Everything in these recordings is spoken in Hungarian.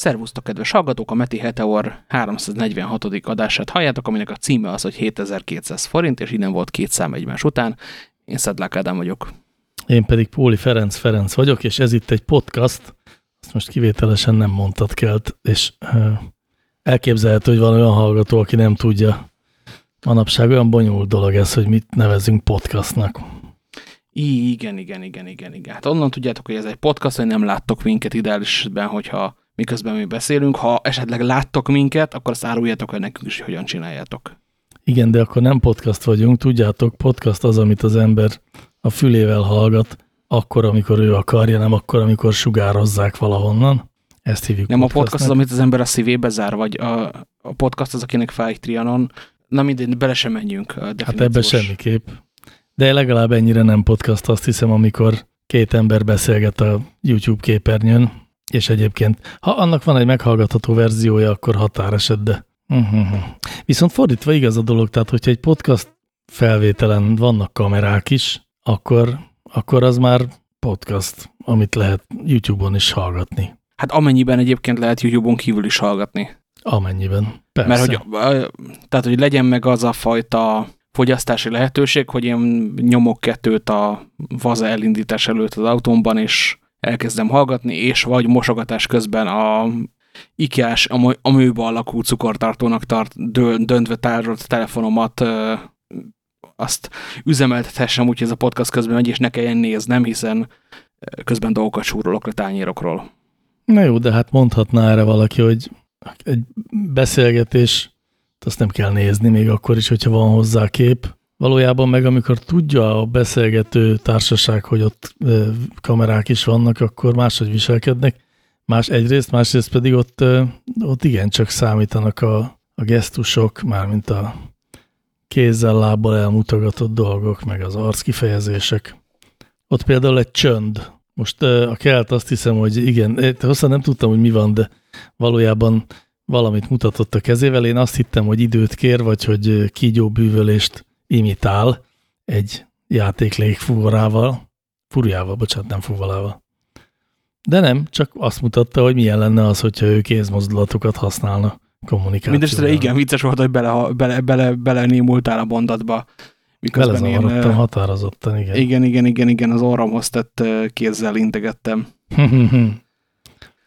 Szervusztok, kedves hallgatók! A Meti Heteor 346. adását halljátok, aminek a címe az, hogy 7200 forint, és innen volt két szám egymás után. Én Szedlák Ádám vagyok. Én pedig Póli Ferenc Ferenc vagyok, és ez itt egy podcast, azt most kivételesen nem mondtad kelt, és elképzelhető, hogy van olyan hallgató, aki nem tudja. Manapság olyan bonyolult dolog ez, hogy mit nevezünk podcastnak. Igen, igen, igen, igen, igen. Hát onnan tudjátok, hogy ez egy podcast, hogy nem láttok minket ideálisben, hogyha miközben mi beszélünk. Ha esetleg láttok minket, akkor azt áruljátok el nekünk is, hogy hogyan csináljátok. Igen, de akkor nem podcast vagyunk. Tudjátok, podcast az, amit az ember a fülével hallgat, akkor, amikor ő akarja, nem akkor, amikor sugározzák valahonnan. Ezt hívjuk Nem a podcast az, amit az ember a szívébe zár, vagy a, a podcast az, akinek fáj trianon. Na mindegy, bele sem menjünk. Hát ebbe semmiképp. De legalább ennyire nem podcast, azt hiszem, amikor két ember beszélget a YouTube képernyőn, és egyébként, ha annak van egy meghallgatható verziója, akkor határeset, de... Uh mhm. -huh. Viszont fordítva igaz a dolog, tehát hogyha egy podcast felvételen vannak kamerák is, akkor, akkor az már podcast, amit lehet YouTube-on is hallgatni. Hát amennyiben egyébként lehet YouTube-on kívül is hallgatni. Amennyiben, persze. Mert hogy, tehát, hogy legyen meg az a fajta fogyasztási lehetőség, hogy én nyomok kettőt a vaza elindítás előtt az autómban, és elkezdem hallgatni, és vagy mosogatás közben a ikás, a műba alakú cukortartónak tart, döntve tárolt telefonomat, azt üzemeltethessem, úgyhogy ez a podcast közben megy, és ne kelljen néznem, hiszen közben dolgokat súrolok a tányérokról. Na jó, de hát mondhatná erre valaki, hogy egy beszélgetés, azt nem kell nézni, még akkor is, hogyha van hozzá kép. Valójában meg amikor tudja a beszélgető társaság, hogy ott kamerák is vannak, akkor máshogy viselkednek. Más egyrészt, másrészt pedig ott, ott igencsak számítanak a, a gesztusok, mármint a kézzel, lábbal elmutogatott dolgok, meg az arckifejezések. Ott például egy csönd. Most a kelt azt hiszem, hogy igen, hosszan nem tudtam, hogy mi van, de valójában valamit mutatott a kezével. Én azt hittem, hogy időt kér, vagy hogy kígyóbűvölést imitál egy játék légfúvarával, furjával, bocsánat, nem fúvalával. De nem, csak azt mutatta, hogy milyen lenne az, hogyha ő kézmozdulatokat használna kommunikációra. Mindenesetre igen, vicces volt, hogy bele, bele, bele, bele némultál a mondatba. Miközben én, határozottan, igen. Igen, igen, igen, igen, az orromhoz tett kézzel integettem.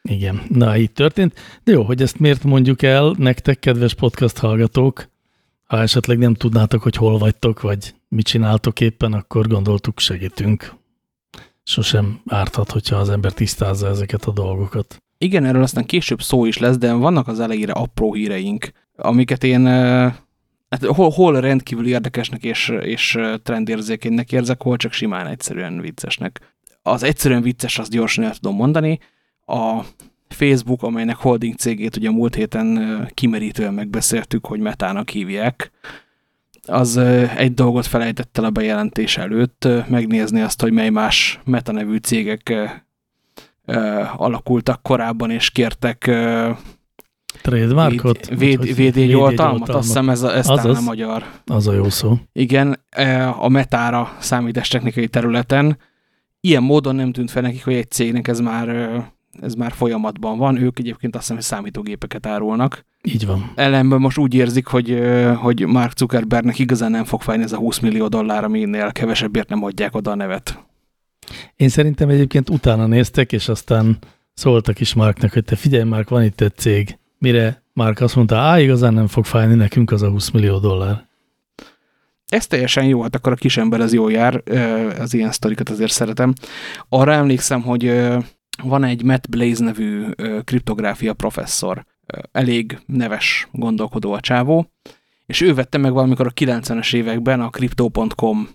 igen, na így történt. De jó, hogy ezt miért mondjuk el nektek, kedves podcast hallgatók, ha esetleg nem tudnátok, hogy hol vagytok, vagy mit csináltok éppen, akkor gondoltuk segítünk. Sosem árthat, hogyha az ember tisztázza ezeket a dolgokat. Igen, erről aztán később szó is lesz, de vannak az elejére apró híreink, amiket én hát hol, hol rendkívül érdekesnek és, és trendérzékenynek érzek, hol csak simán egyszerűen viccesnek. Az egyszerűen vicces, azt gyorsan el tudom mondani. A Facebook, amelynek holding cégét ugye múlt héten kimerítően megbeszéltük, hogy metának hívják, az egy dolgot felejtett el a bejelentés előtt, megnézni azt, hogy mely más meta nevű cégek alakultak korábban, és kértek Trademarkot? Véd, védjegyoltalmat, azt hiszem ez, a, ez az talán a magyar. Az a jó szó. Igen, a metára számítástechnikai területen. Ilyen módon nem tűnt fel nekik, hogy egy cégnek ez már ez már folyamatban van. Ők egyébként azt hiszem, hogy számítógépeket árulnak. Így van. Ellenben most úgy érzik, hogy, hogy Mark Zuckerbergnek igazán nem fog fájni ez a 20 millió dollár, aminél kevesebbért nem adják oda a nevet. Én szerintem egyébként utána néztek, és aztán szóltak is Marknak, hogy te figyelj, Mark, van itt egy cég. Mire Mark azt mondta, á, igazán nem fog fájni nekünk az a 20 millió dollár. Ez teljesen jó, hát akkor a kisember ez jól jár, az ilyen sztorikat azért szeretem. Arra emlékszem, hogy van egy Matt Blaze nevű kriptográfia professzor, elég neves gondolkodó a csávó, és ő vette meg valamikor a 90-es években a crypto.com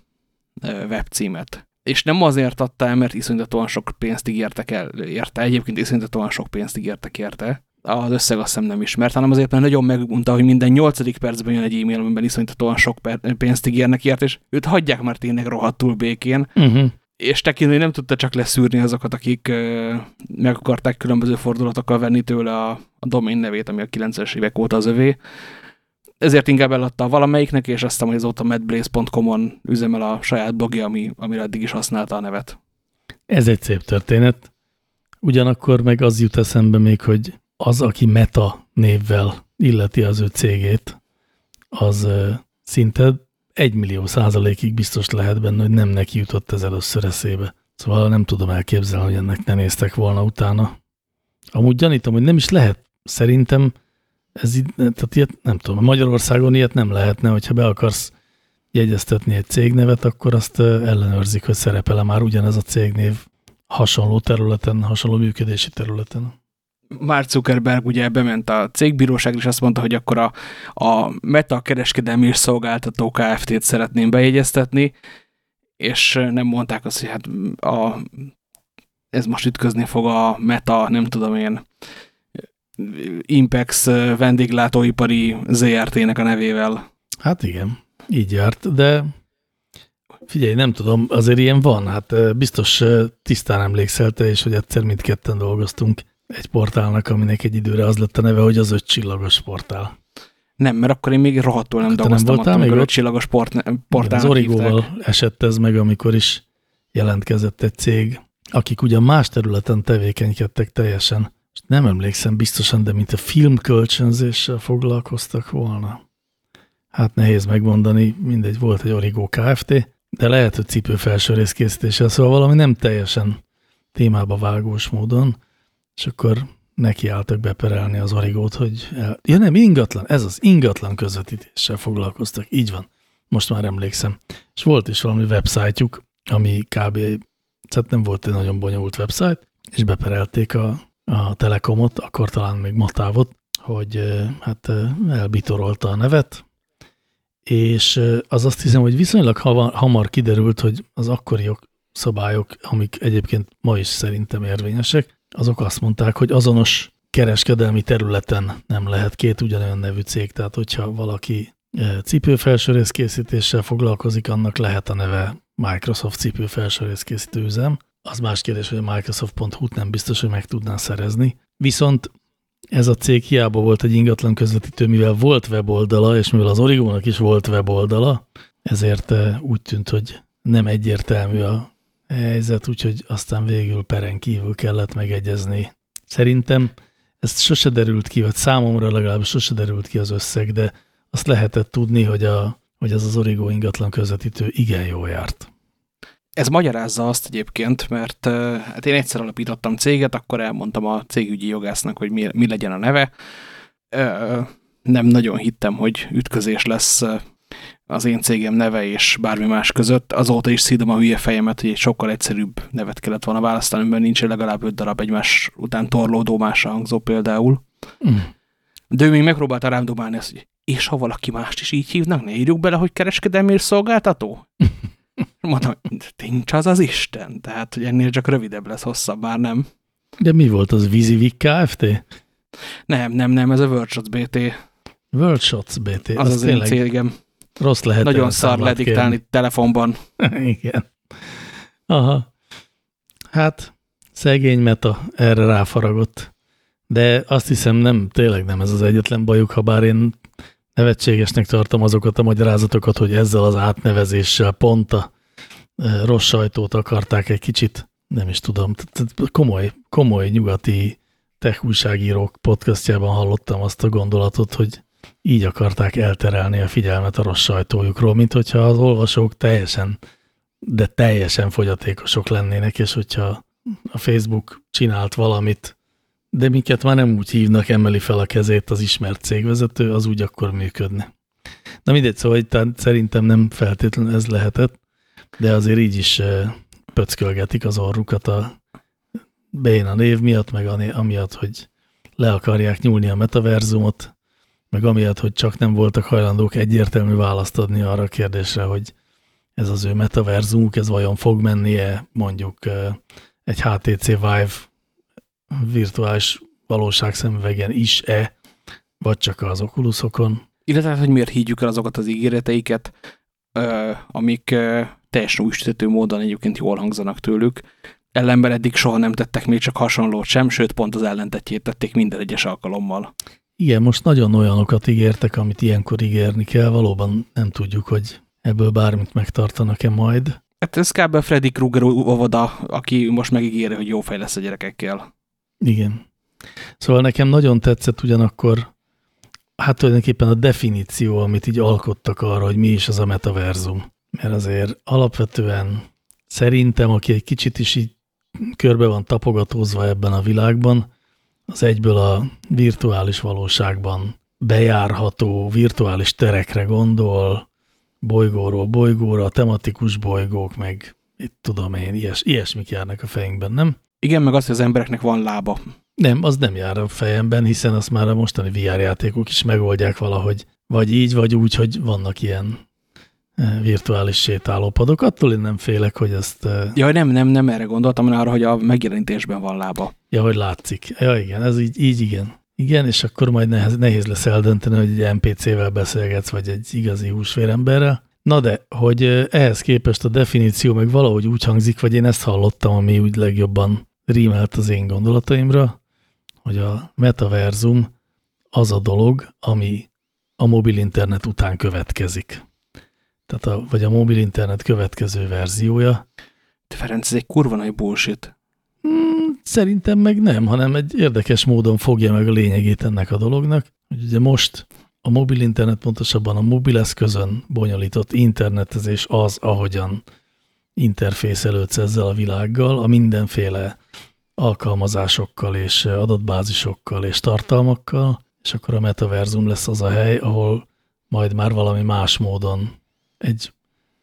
webcímet. És nem azért adta el, mert iszonyatosan sok pénzt ígértek el érte, egyébként iszonyatosan sok pénzt ígértek érte, az összeg azt hiszem nem ismert, hanem azért, mert nagyon megmondta, hogy minden nyolcadik percben jön egy e-mail, amiben iszonyatosan sok pénzt ígérnek ért, és őt hagyják már tényleg rohadtul békén. Uh mhm. -huh és tekintve nem tudta csak leszűrni azokat, akik meg akarták különböző fordulatokkal venni tőle a, a domain nevét, ami a 90-es évek óta az övé. Ezért inkább eladta valamelyiknek, és aztán, hogy azóta madblaze.com-on üzemel a saját blogja, ami, amire eddig is használta a nevet. Ez egy szép történet. Ugyanakkor meg az jut eszembe még, hogy az, aki Meta névvel illeti az ő cégét, az szinte egy millió százalékig biztos lehet benne, hogy nem neki jutott ez először eszébe. Szóval nem tudom elképzelni, hogy ennek ne néztek volna utána. Amúgy gyanítom, hogy nem is lehet. Szerintem ez így, tehát ilyet nem tudom, Magyarországon ilyet nem lehetne, hogyha be akarsz jegyeztetni egy cégnevet, akkor azt ellenőrzik, hogy szerepele már ugyanez a cégnév hasonló területen, hasonló működési területen. Mark Zuckerberg ugye bement a cégbíróságra, és azt mondta, hogy akkor a, a Meta kereskedelmi és szolgáltató Kft-t szeretném bejegyeztetni, és nem mondták azt, hogy hát a, ez most ütközni fog a Meta, nem tudom én, Impex vendéglátóipari ZRT-nek a nevével. Hát igen, így járt, de figyelj, nem tudom, azért ilyen van, hát biztos tisztán emlékszel te is, hogy egyszer mindketten dolgoztunk egy portálnak, aminek egy időre az lett a neve, hogy az öt csillagos portál. Nem, mert akkor én még rohadtul nem dolgoztam, nem voltál még öt csillagos port, portál. Az Origóval esett ez meg, amikor is jelentkezett egy cég, akik ugyan más területen tevékenykedtek teljesen, és nem emlékszem biztosan, de mint a filmkölcsönzéssel foglalkoztak volna. Hát nehéz megmondani, mindegy, volt egy Origo Kft., de lehet, hogy cipőfelső részkészítéssel, szóval valami nem teljesen témába vágós módon, és akkor nekiálltak beperelni az origót, hogy el... ja nem, ingatlan, ez az ingatlan közvetítéssel foglalkoztak, így van, most már emlékszem. És volt is valami websájtjuk, ami kb. tehát nem volt egy nagyon bonyolult website, és beperelték a, a Telekomot, akkor talán még Matávot, hogy hát elbitorolta a nevet, és az azt hiszem, hogy viszonylag hamar kiderült, hogy az akkori szabályok, amik egyébként ma is szerintem érvényesek, azok azt mondták, hogy azonos kereskedelmi területen nem lehet két ugyanolyan nevű cég, tehát hogyha valaki e, cipőfelsőrészkészítéssel foglalkozik, annak lehet a neve Microsoft cipőfelsőrészkészítő üzem. Az más kérdés, hogy a Microsoft.hu-t nem biztos, hogy meg tudná szerezni. Viszont ez a cég hiába volt egy ingatlan közvetítő, mivel volt weboldala, és mivel az Origónak is volt weboldala, ezért e, úgy tűnt, hogy nem egyértelmű a helyzet, úgyhogy aztán végül peren kívül kellett megegyezni. Szerintem ez sose derült ki, vagy számomra legalábbis sose derült ki az összeg, de azt lehetett tudni, hogy, a, hogy ez az Origo ingatlan közvetítő igen jól járt. Ez magyarázza azt egyébként, mert hát én egyszer alapítottam céget, akkor elmondtam a cégügyi jogásznak, hogy mi, mi legyen a neve. Nem nagyon hittem, hogy ütközés lesz az én cégem neve és bármi más között. Azóta is szídom a hülye fejemet, hogy egy sokkal egyszerűbb nevet kellett volna választani, mert nincs legalább öt darab egymás után torlódó másra hangzó például. Mm. De ő még megpróbálta rám dobálni ezt, hogy és ha valaki mást is így hívnak, ne írjuk bele, hogy kereskedelmi és szolgáltató? Mondtam, nincs az az Isten, tehát hogy ennél csak rövidebb lesz, hosszabb, bár nem. De mi volt az Vizivik Kft? Nem, nem, nem, ez a WorldShots BT. WorldShots BT. Az az, az én cégem. Rossz lehet. Nagyon szar lediktálni kérni. telefonban. Igen. Aha. Hát, szegény meta erre ráfaragott. De azt hiszem nem, tényleg nem ez az egyetlen bajuk, ha bár én nevetségesnek tartom azokat a magyarázatokat, hogy ezzel az átnevezéssel pont a e, rossz sajtót akarták egy kicsit, nem is tudom, komoly, komoly nyugati tech újságírók podcastjában hallottam azt a gondolatot, hogy így akarták elterelni a figyelmet a rossz sajtójukról, mint hogyha az olvasók teljesen, de teljesen fogyatékosok lennének, és hogyha a Facebook csinált valamit, de minket már nem úgy hívnak, emeli fel a kezét az ismert cégvezető, az úgy akkor működne. Na mindegy, szóval szerintem nem feltétlenül ez lehetett, de azért így is pöckölgetik az orrukat a béna név miatt, meg amiatt, hogy le akarják nyúlni a metaverzumot, meg amiatt, hogy csak nem voltak hajlandók egyértelmű választ adni arra a kérdésre, hogy ez az ő metaverzumuk, ez vajon fog mennie mondjuk egy HTC Vive virtuális valóságszemüvegen is-e, vagy csak az Oculusokon. Illetve, hogy miért higgyük el azokat az ígéreteiket, amik teljesen újsítető módon egyébként jól hangzanak tőlük. Ellenben eddig soha nem tettek még csak hasonlót sem, sőt pont az ellentetjét tették minden egyes alkalommal. Igen, most nagyon olyanokat ígértek, amit ilyenkor ígérni kell. Valóban nem tudjuk, hogy ebből bármit megtartanak-e majd. Hát ez kb. Freddy Krueger óvoda, aki most megígéri, hogy jó fej lesz a gyerekekkel. Igen. Szóval nekem nagyon tetszett ugyanakkor, hát tulajdonképpen a definíció, amit így alkottak arra, hogy mi is az a metaverzum. Mert azért alapvetően szerintem, aki egy kicsit is így körbe van tapogatózva ebben a világban, az egyből a virtuális valóságban bejárható virtuális terekre gondol, bolygóról bolygóra, tematikus bolygók, meg itt tudom én, ilyes, ilyesmik járnak a fejünkben, nem? Igen, meg az, hogy az embereknek van lába. Nem, az nem jár a fejemben, hiszen azt már a mostani VR játékok is megoldják valahogy, vagy így, vagy úgy, hogy vannak ilyen virtuális sétálópadok. Attól én nem félek, hogy ezt... Ja, nem, nem, nem erre gondoltam, hanem arra, hogy a megjelenítésben van lába. Ja, hogy látszik. Ja, igen, ez így, így igen. Igen, és akkor majd nehéz, nehéz lesz eldönteni, hogy egy NPC-vel beszélgetsz, vagy egy igazi húsvéremberrel. Na de, hogy ehhez képest a definíció meg valahogy úgy hangzik, vagy én ezt hallottam, ami úgy legjobban rímelt az én gondolataimra, hogy a metaverzum az a dolog, ami a mobil internet után következik. Tehát a, vagy a mobil internet következő verziója. De Ferenc, ez egy kurva nagy bullshit. Hmm, szerintem meg nem, hanem egy érdekes módon fogja meg a lényegét ennek a dolognak. Hogy ugye most a mobil internet, pontosabban a mobileszközön bonyolított internetezés az, ahogyan interfészelődsz ezzel a világgal, a mindenféle alkalmazásokkal és adatbázisokkal és tartalmakkal, és akkor a metaverzum lesz az a hely, ahol majd már valami más módon egy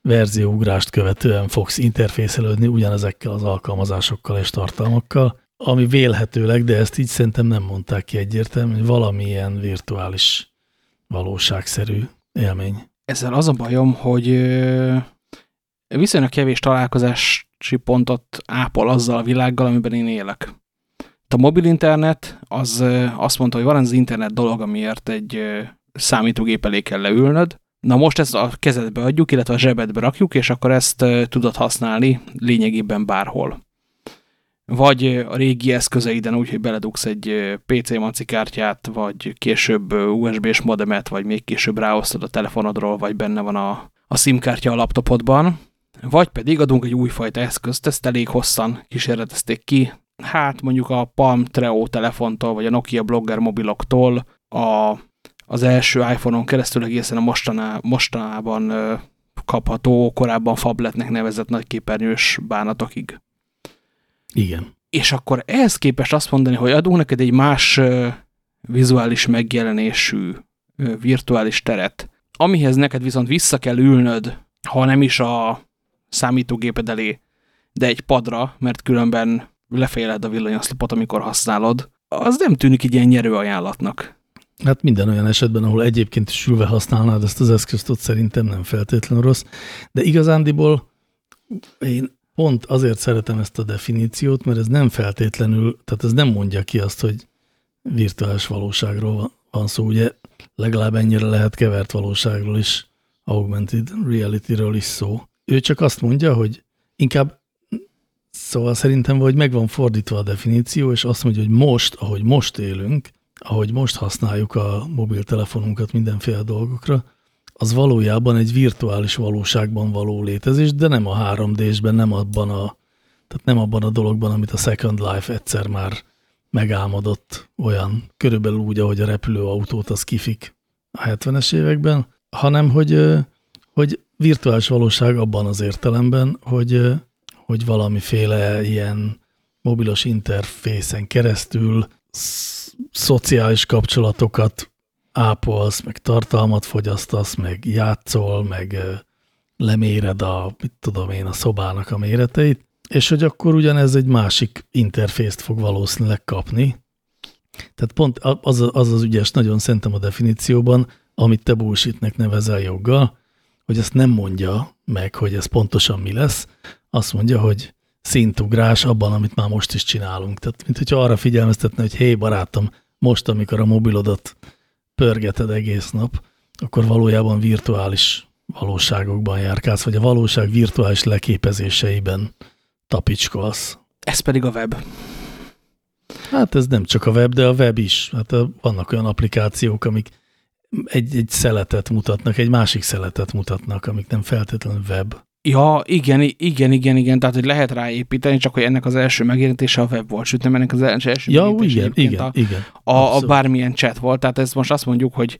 verzióugrást követően fogsz interfészelődni ugyanezekkel az alkalmazásokkal és tartalmakkal, ami vélhetőleg, de ezt így szerintem nem mondták ki egyértelműen, hogy valamilyen virtuális valóságszerű élmény. Ezzel az a bajom, hogy viszonylag kevés találkozási pontot ápol azzal a világgal, amiben én élek. A mobil internet az azt mondta, hogy van az internet dolog, amiért egy számítógép elé kell leülnöd. Na most ezt a kezedbe adjuk, illetve a zsebedbe rakjuk, és akkor ezt tudod használni lényegében bárhol. Vagy a régi eszközeiden úgy, hogy beledugsz egy PC manci kártyát, vagy később USB-s modemet, vagy még később ráosztod a telefonodról, vagy benne van a, a SIM kártya a laptopodban, vagy pedig adunk egy újfajta eszközt, ezt elég hosszan kísérletezték ki, hát mondjuk a Palm Treo telefontól, vagy a Nokia Blogger mobiloktól, a, az első iPhone-on keresztül egészen a mostaná, mostanában kapható, korábban Fabletnek nevezett nagyképernyős bánatokig. Igen. És akkor ehhez képest azt mondani, hogy adunk neked egy más vizuális megjelenésű virtuális teret, amihez neked viszont vissza kell ülnöd, ha nem is a számítógéped elé, de egy padra, mert különben lefejled a villanyoszlopot, amikor használod, az nem tűnik egy ilyen nyerő ajánlatnak. Hát minden olyan esetben, ahol egyébként is ülve használnád ezt az eszközt, ott szerintem nem feltétlenül rossz. De igazándiból én pont azért szeretem ezt a definíciót, mert ez nem feltétlenül, tehát ez nem mondja ki azt, hogy virtuális valóságról van szó. Ugye legalább ennyire lehet kevert valóságról is, augmented reality-ről is szó. Ő csak azt mondja, hogy inkább Szóval szerintem, hogy meg van fordítva a definíció, és azt mondja, hogy most, ahogy most élünk, ahogy most használjuk a mobiltelefonunkat mindenféle dolgokra, az valójában egy virtuális valóságban való létezés, de nem a 3D-sben, nem abban a, tehát nem abban a dologban, amit a Second Life egyszer már megálmodott olyan, körülbelül úgy, ahogy a repülőautót az kifik a 70-es években, hanem hogy, hogy virtuális valóság abban az értelemben, hogy, hogy valamiféle ilyen mobilos interfészen keresztül szociális kapcsolatokat ápolsz, meg tartalmat fogyasztasz, meg játszol, meg leméred a, mit tudom én, a szobának a méreteit, és hogy akkor ugyanez egy másik interfészt fog valószínűleg kapni. Tehát pont az az, az ügyes nagyon szerintem a definícióban, amit te bullshitnek nevezel joggal, hogy ezt nem mondja meg, hogy ez pontosan mi lesz, azt mondja, hogy szintugrás abban, amit már most is csinálunk. Tehát, mint hogyha arra figyelmeztetne, hogy hé, barátom, most, amikor a mobilodat pörgeted egész nap, akkor valójában virtuális valóságokban járkálsz, vagy a valóság virtuális leképezéseiben tapicskolsz. Ez pedig a web. Hát ez nem csak a web, de a web is. Hát vannak olyan applikációk, amik egy, egy szeletet mutatnak, egy másik szeletet mutatnak, amik nem feltétlenül web. Ja, igen, igen, igen, igen, tehát hogy lehet ráépíteni, csak hogy ennek az első megjelenítése a web volt, sőt nem ennek az első Ja, igen, igen, a, igen. A, a bármilyen chat volt, tehát ezt most azt mondjuk, hogy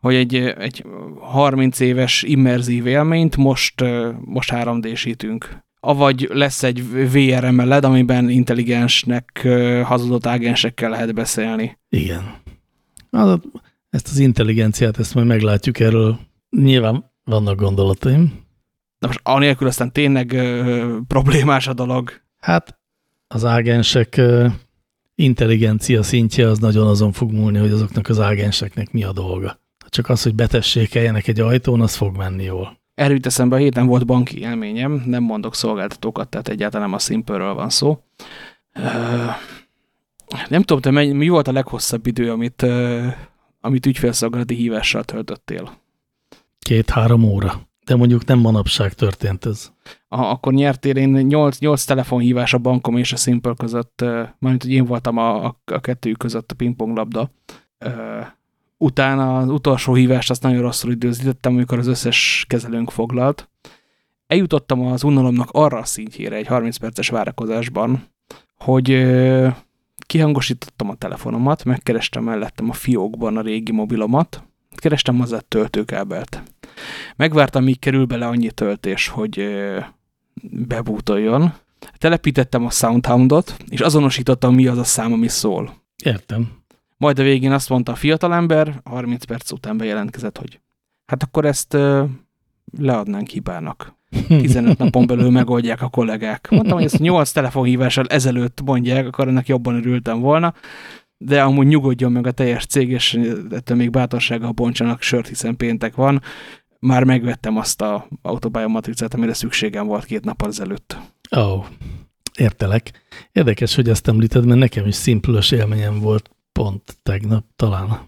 hogy egy, egy 30 éves immerzív élményt most, most 3D-sítünk. Avagy lesz egy VR emeled, amiben intelligensnek hazudott ágensekkel lehet beszélni. Igen. Ezt az intelligenciát, ezt majd meglátjuk erről. Nyilván vannak gondolataim. De most anélkül aztán tényleg ö, problémás a dolog. Hát az ágensek ö, intelligencia szintje az nagyon azon fog múlni, hogy azoknak az ágenseknek mi a dolga. Csak az, hogy betessékeljenek egy ajtón, az fog menni jól. Erről jut eszembe, a héten volt banki élményem, nem mondok szolgáltatókat, tehát egyáltalán nem a simple van szó. Nem tudom, te mennyi, mi volt a leghosszabb idő, amit, amit ügyfélszolgálati hívással töltöttél? Két-három óra. De mondjuk nem manapság történt ez. Aha, akkor nyertél én 8, 8 telefonhívás a bankom és a Simple között, mármint, hogy én voltam a, a, a kettőjük között a pingponglabda utána az utolsó hívást azt nagyon rosszul időzítettem, amikor az összes kezelőnk foglalt. Eljutottam az unalomnak arra a szintjére egy 30 perces várakozásban, hogy kihangosítottam a telefonomat, megkerestem mellettem a fiókban a régi mobilomat, kerestem hozzá töltőkábelt. Megvártam, míg kerül bele annyi töltés, hogy bebútoljon. Telepítettem a Soundhoundot, és azonosítottam, mi az a szám, ami szól. Értem. Majd a végén azt mondta a fiatalember, 30 perc után bejelentkezett, hogy hát akkor ezt leadnánk hibának. 15 napon belül megoldják a kollégák. Mondtam, hogy ezt 8 telefonhívással ezelőtt mondják, akkor ennek jobban örültem volna, de amúgy nyugodjon meg a teljes cég, és ettől még bátorsága bontsanak sört, hiszen péntek van. Már megvettem azt a matricát, amire szükségem volt két nap ezelőtt. Ó, oh, értelek. Érdekes, hogy ezt említed, mert nekem is szimplős élményem volt pont tegnap talán.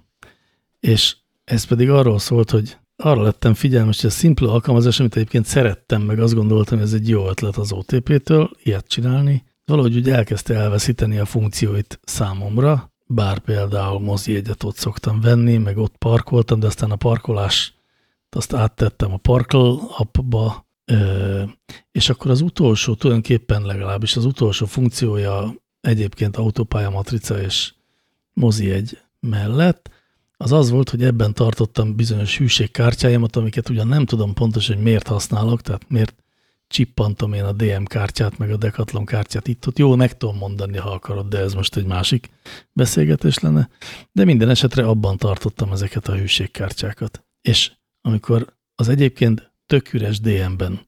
És ez pedig arról szólt, hogy arra lettem figyelmes, hogy a szimpla alkalmazás, amit egyébként szerettem, meg azt gondoltam, hogy ez egy jó ötlet az OTP-től, ilyet csinálni, valahogy úgy elkezdte elveszíteni a funkcióit számomra, bár például mozi egyet ott szoktam venni, meg ott parkoltam, de aztán a parkolás azt áttettem a Parkle appba, és akkor az utolsó, tulajdonképpen legalábbis az utolsó funkciója egyébként autópálya matrica és mozi egy mellett, az az volt, hogy ebben tartottam bizonyos hűségkártyáimat, amiket ugyan nem tudom pontosan, hogy miért használok, tehát miért csippantom én a DM kártyát, meg a Decathlon kártyát itt-ott. Jó, meg tudom mondani, ha akarod, de ez most egy másik beszélgetés lenne. De minden esetre abban tartottam ezeket a hűségkártyákat. És amikor az egyébként tök üres DM-ben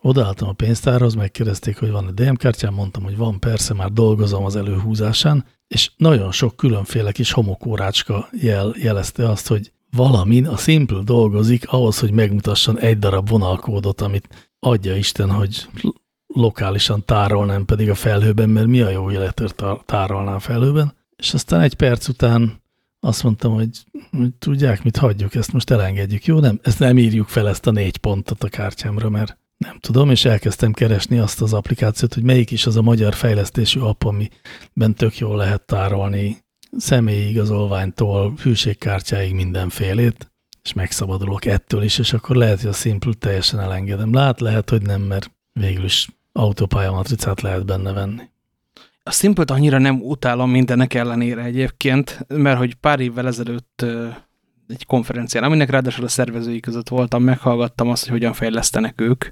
odaálltam a pénztárhoz, megkérdezték, hogy van a DM kártyám, mondtam, hogy van, persze, már dolgozom az előhúzásán, és nagyon sok különféle kis homokórácska jel, jelezte azt, hogy valamin a Simple dolgozik ahhoz, hogy megmutasson egy darab vonalkódot, amit adja Isten, hogy lokálisan tárol, nem pedig a felhőben, mert mi a jó életért tárolná a felhőben. És aztán egy perc után azt mondtam, hogy, hogy tudják, mit hagyjuk, ezt most elengedjük. Jó, nem, ezt nem írjuk fel ezt a négy pontot a kártyámra, mert nem tudom, és elkezdtem keresni azt az applikációt, hogy melyik is az a magyar fejlesztésű app, amiben tök jól lehet tárolni személyi igazolványtól, hűségkártyáig mindenfélét, és megszabadulok ettől is, és akkor lehet, hogy a Simple teljesen elengedem. Lát, lehet, hogy nem, mert végül is autópályamatricát lehet benne venni. A Simple-t annyira nem utálom mindenek ellenére egyébként, mert hogy pár évvel ezelőtt egy konferencián, aminek ráadásul a szervezői között voltam, meghallgattam azt, hogy hogyan fejlesztenek ők,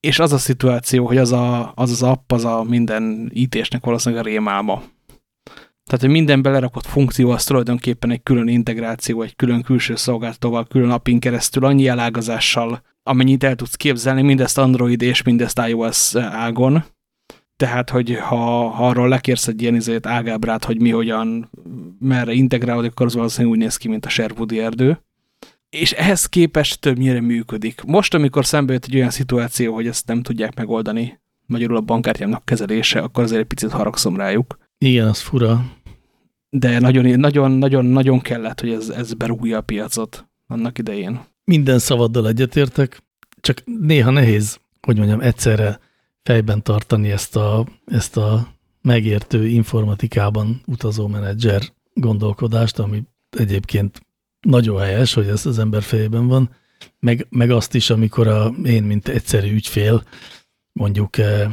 és az a szituáció, hogy az a, az, az app, az a minden IT-snek valószínűleg a rémálma. Tehát, hogy minden belerakott funkció az tulajdonképpen egy külön integráció, egy külön külső szolgáltatóval, külön appin keresztül, annyi elágazással, amennyit el tudsz képzelni, mindezt Android és mindezt iOS ágon. Tehát, hogy ha, ha arról lekérsz egy ilyen izét ágábrát, hogy mi hogyan, merre integrálódik, akkor az valószínűleg úgy néz ki, mint a Sherwoodi erdő és ehhez képest többnyire működik. Most, amikor szembe jött egy olyan szituáció, hogy ezt nem tudják megoldani, magyarul a bankkártyámnak kezelése, akkor azért egy picit haragszom rájuk. Igen, az fura. De nagyon, nagyon, nagyon, nagyon kellett, hogy ez, ez berúgja a piacot annak idején. Minden szavaddal egyetértek, csak néha nehéz, hogy mondjam, egyszerre fejben tartani ezt a, ezt a megértő informatikában utazó menedzser gondolkodást, ami egyébként nagyon helyes, hogy ez az ember fejében van, meg, meg azt is, amikor a, én, mint egyszerű ügyfél, mondjuk eh,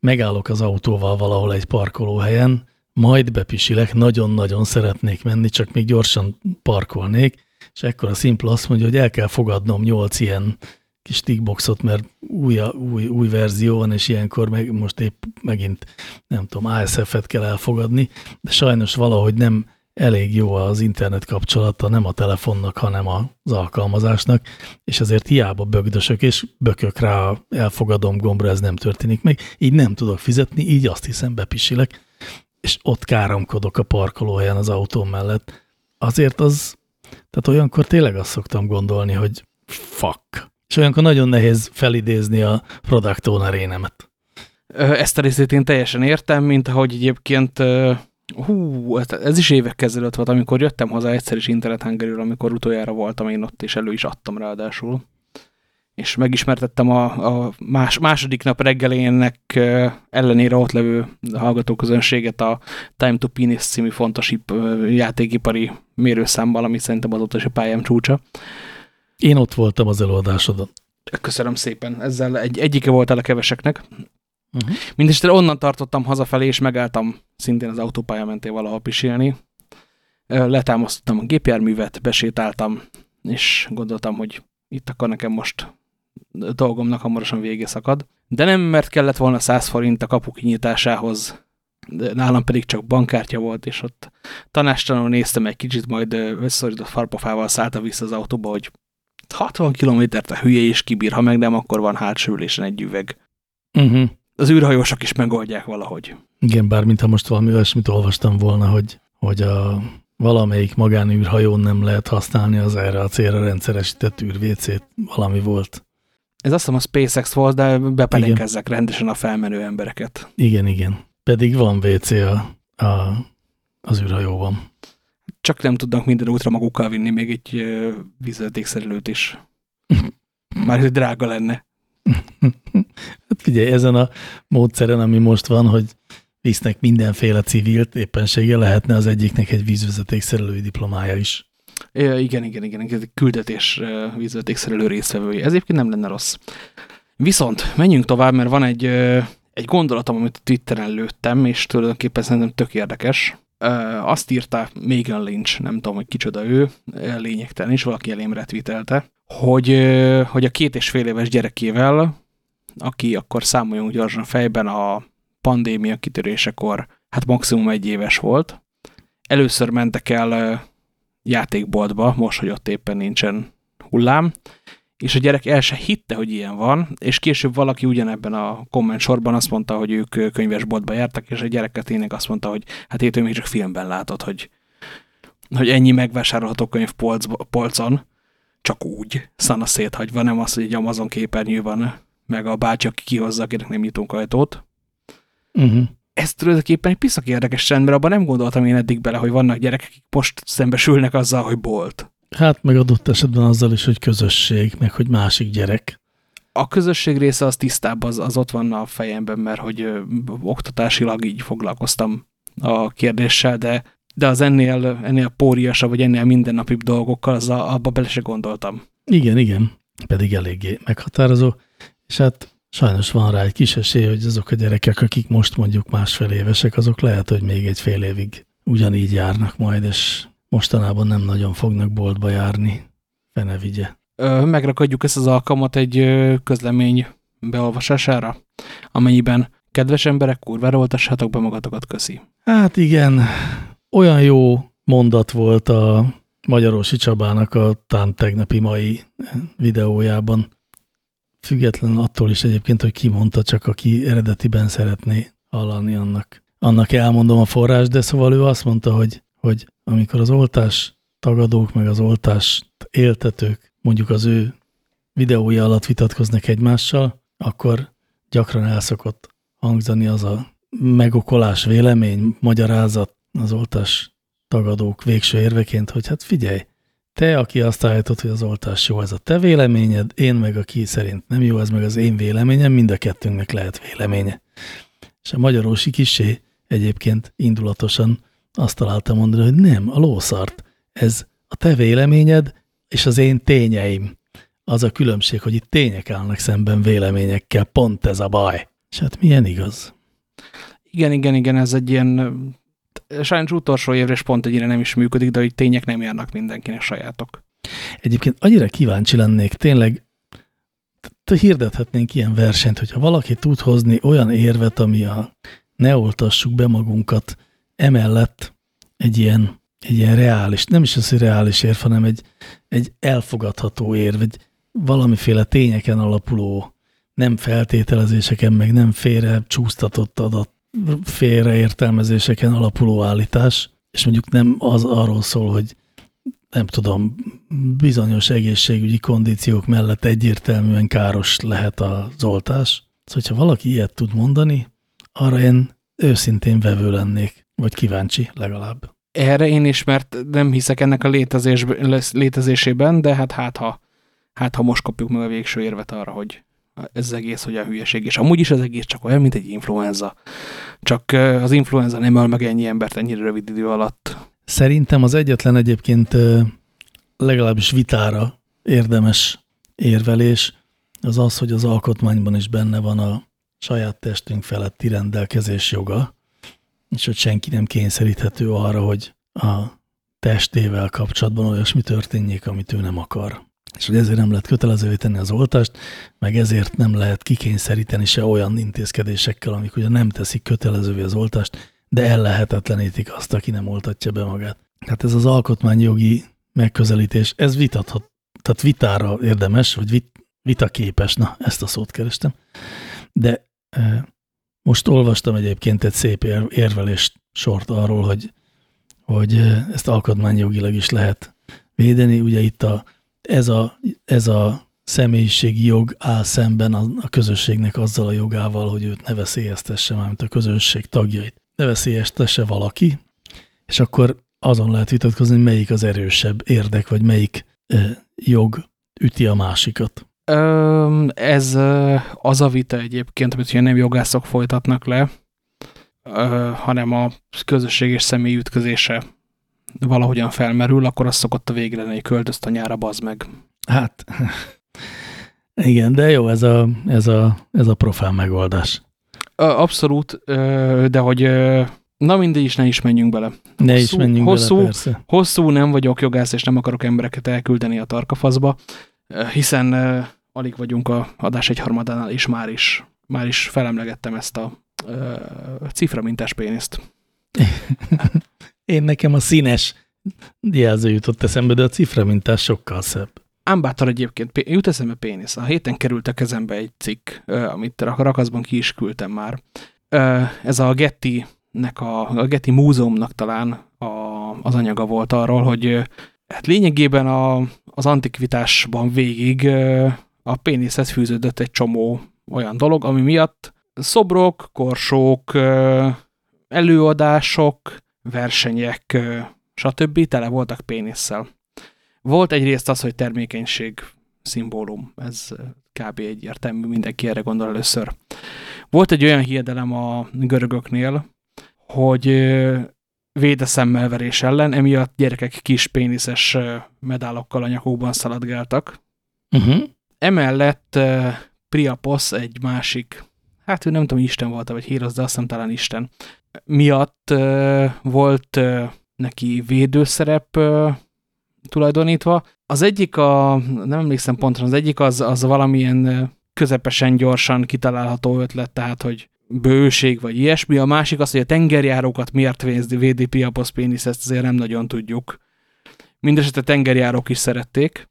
megállok az autóval valahol egy parkolóhelyen, majd bepisilek, nagyon-nagyon szeretnék menni, csak még gyorsan parkolnék, és ekkor a Simple azt mondja, hogy el kell fogadnom nyolc ilyen kis tickboxot, mert új, új, új verzió van, és ilyenkor meg, most épp megint, nem tudom, ASF-et kell elfogadni, de sajnos valahogy nem elég jó az internet kapcsolata, nem a telefonnak, hanem az alkalmazásnak, és azért hiába bögdösök, és bökök rá elfogadom gombra, ez nem történik meg, így nem tudok fizetni, így azt hiszem bepisilek, és ott káromkodok a parkolóhelyen az autó mellett. Azért az, tehát olyankor tényleg azt szoktam gondolni, hogy fuck. És olyankor nagyon nehéz felidézni a product owner-énemet. Ezt a részét én teljesen értem, mint ahogy egyébként hú, ez is évek ezelőtt volt, amikor jöttem haza egyszer is internet amikor utoljára voltam én ott, és elő is adtam ráadásul. És megismertettem a, a más, második nap reggelének ellenére ott levő hallgatóközönséget a Time to Penis című fontos játékipari mérőszámmal, ami szerintem azóta is a pályám csúcsa. Én ott voltam az előadásodon. Köszönöm szépen. Ezzel egy, egyike voltál a keveseknek. Uh -huh. Mindenesetre onnan tartottam hazafelé, és megálltam szintén az autópálya mentén valahol pisilni. Letámasztottam a gépjárművet, besétáltam, és gondoltam, hogy itt akkor nekem most dolgomnak hamarosan vége szakad. De nem, mert kellett volna 100 forint a kapu kinyitásához, de nálam pedig csak bankkártya volt, és ott tanástalanul néztem egy kicsit, majd összeszorított farpofával szálltam vissza az autóba, hogy 60 kilométert a hülye is kibír, ha meg nem, akkor van hátsó ülésen egy üveg. Uh mhm. -huh az űrhajósok is megoldják valahogy. Igen, bár mintha most valami olyasmit olvastam volna, hogy, hogy a valamelyik magánűrhajón nem lehet használni az erre a célra rendszeresített űrvécét. Valami volt. Ez azt hiszem a SpaceX volt, de bepelenkezzek rendesen a felmenő embereket. Igen, igen. Pedig van WC a, a, az űrhajóban. Csak nem tudnak minden útra magukkal vinni még egy vízvezetékszerelőt is. Már hogy drága lenne. Hát figyelj, ezen a módszeren, ami most van, hogy visznek mindenféle civilt, éppenséggel lehetne az egyiknek egy vízvezetékszerelői diplomája is. É, igen, igen, igen, ez egy küldetés vízvezetékszerelő részvevői. Ez egyébként nem lenne rossz. Viszont menjünk tovább, mert van egy, egy gondolatom, amit a Twitteren lőttem, és tulajdonképpen szerintem tök érdekes. Azt írta Megan Lynch, nem tudom, hogy kicsoda ő, lényegtelen, és valaki elém retweetelte, hogy, hogy a két és fél éves gyerekével, aki akkor számoljunk gyorsan fejben a pandémia kitörésekor, hát maximum egy éves volt, először mentek el játékboltba, most, hogy ott éppen nincsen hullám, és a gyerek el se hitte, hogy ilyen van, és később valaki ugyanebben a komment sorban azt mondta, hogy ők könyvesboltba jártak, és a gyereket tényleg azt mondta, hogy hát ő még csak filmben látott, hogy, hogy ennyi megvásárolható könyv polc, polcon, csak úgy, szana széthagyva, nem az, hogy egy Amazon képernyő van, meg a bácsi, aki kihozza, akinek nem nyitunk ajtót. Uh mhm. -huh. Ez tulajdonképpen egy piszak érdekes rend, mert abban nem gondoltam én eddig bele, hogy vannak gyerekek, akik most szembesülnek azzal, hogy bolt. Hát meg adott esetben azzal is, hogy közösség, meg hogy másik gyerek. A közösség része az tisztább, az, az ott van a fejemben, mert hogy ö, oktatásilag így foglalkoztam a kérdéssel, de de az ennél, ennél póriasa, vagy ennél mindennapi dolgokkal, az a, abba bele se gondoltam. Igen, igen, pedig eléggé meghatározó, és hát sajnos van rá egy kis esély, hogy azok a gyerekek, akik most mondjuk másfél évesek, azok lehet, hogy még egy fél évig ugyanígy járnak majd, és mostanában nem nagyon fognak boltba járni. Fene vigye. Megrakadjuk ezt az alkalmat egy közlemény beolvasására, amennyiben kedves emberek, kurvára oltassátok be magatokat, köszi. Hát igen, olyan jó mondat volt a Magyarosi Csabának a tán tegnapi mai videójában. Független attól is egyébként, hogy ki mondta, csak aki eredetiben szeretné hallani annak. Annak elmondom a forrás, de szóval ő azt mondta, hogy, hogy amikor az oltás tagadók, meg az oltást éltetők mondjuk az ő videója alatt vitatkoznak egymással, akkor gyakran elszokott hangzani az a megokolás vélemény, magyarázat, az oltás tagadók végső érveként, hogy hát figyelj, te, aki azt állítod, hogy az oltás jó, ez a te véleményed, én meg, aki szerint nem jó, ez meg az én véleményem, mind a kettőnknek lehet véleménye. És a magyarósi kisé egyébként indulatosan azt találta mondani, hogy nem, a lószart, ez a te véleményed és az én tényeim. Az a különbség, hogy itt tények állnak szemben véleményekkel, pont ez a baj. És hát milyen igaz? Igen, igen, igen, ez egy ilyen, sajnos utolsó évre is pont egyre nem is működik, de hogy tények nem járnak mindenkinek sajátok. Egyébként annyira kíváncsi lennék, tényleg hirdethetnénk ilyen versenyt, hogyha valaki tud hozni olyan érvet, ami a ne oltassuk be magunkat, emellett egy ilyen, egy ilyen reális, nem is az, hogy reális érv, hanem egy, egy elfogadható érv, egy valamiféle tényeken alapuló, nem feltételezéseken, meg nem félre csúsztatott adat, félreértelmezéseken alapuló állítás, és mondjuk nem az arról szól, hogy nem tudom, bizonyos egészségügyi kondíciók mellett egyértelműen káros lehet az oltás. Szóval, hogyha valaki ilyet tud mondani, arra én őszintén vevő lennék, vagy kíváncsi legalább. Erre én is, mert nem hiszek ennek a létezés, létezésében, de hát hát ha, hát ha most kapjuk meg a végső érvet arra, hogy ez az egész, hogy a hülyeség, és amúgy is az egész csak olyan, mint egy influenza. Csak az influenza nem öl meg ennyi embert ennyire rövid idő alatt. Szerintem az egyetlen egyébként legalábbis vitára érdemes érvelés az az, hogy az alkotmányban is benne van a saját testünk feletti rendelkezés joga, és hogy senki nem kényszeríthető arra, hogy a testével kapcsolatban olyasmi történjék, amit ő nem akar. És hogy ezért nem lehet kötelezővé tenni az oltást, meg ezért nem lehet kikényszeríteni se olyan intézkedésekkel, amik ugye nem teszik kötelezővé az oltást, de ellehetetlenítik azt, aki nem oltatja be magát. Hát ez az alkotmányjogi megközelítés, ez vitathat, tehát vitára érdemes, vagy vit, vitaképes, na ezt a szót kerestem, de e, most olvastam egyébként egy szép érvelést sort arról, hogy, hogy ezt alkotmányjogilag is lehet védeni. Ugye itt a, ez, a, ez a személyiségi jog áll szemben a, a közösségnek azzal a jogával, hogy őt ne veszélyeztesse, mármint a közösség tagjait ne veszélyeztesse valaki, és akkor azon lehet vitatkozni, hogy melyik az erősebb érdek, vagy melyik e, jog üti a másikat. Ez az a vita egyébként, amit ugye nem jogászok folytatnak le, hanem a közösség és személy ütközése valahogyan felmerül, akkor az szokott a végre lenni, költözt a nyára, bazd meg. Hát, igen, de jó, ez a, ez a, ez a profán megoldás. Abszolút, de hogy na mindegy is, ne is menjünk bele. Ne hosszú, is menjünk hosszú, bele, persze. Hosszú nem vagyok jogász, és nem akarok embereket elküldeni a tarkafaszba, hiszen alig vagyunk a adás egy harmadánál, és már is, már is felemlegettem ezt a cifra mintás péniszt. Én nekem a színes jelző jutott eszembe, de a cifra mintás sokkal szebb. Ám bátor egyébként, jut eszembe pénisz. A héten került a kezembe egy cikk, amit a rakaszban ki is küldtem már. Ez a Getty-nek, a, a Getty Múzeumnak talán a, az anyaga volt arról, hogy hát lényegében a, az antikvitásban végig a péniszhez fűződött egy csomó olyan dolog, ami miatt szobrok, korsók, előadások, versenyek, stb. tele voltak pénisszel. Volt egyrészt az, hogy termékenység szimbólum, ez kb. egyértelmű, mindenki erre gondol először. Volt egy olyan hiedelem a görögöknél, hogy véd a szemmelverés ellen, emiatt gyerekek kis péniszes medálokkal a nyakukban szaladgáltak. Uh -huh. Emellett Priapos egy másik, hát ő nem tudom, Isten volt -e, vagy híroz, de azt hiszem talán Isten, miatt volt neki védőszerep tulajdonítva. Az egyik a, nem emlékszem pontosan, az egyik az, az valamilyen közepesen gyorsan kitalálható ötlet, tehát, hogy bőség vagy ilyesmi. A másik az, hogy a tengerjárókat miért védi Piapos pénisz, ezt azért nem nagyon tudjuk. Mindenesetre tengerjárók is szerették.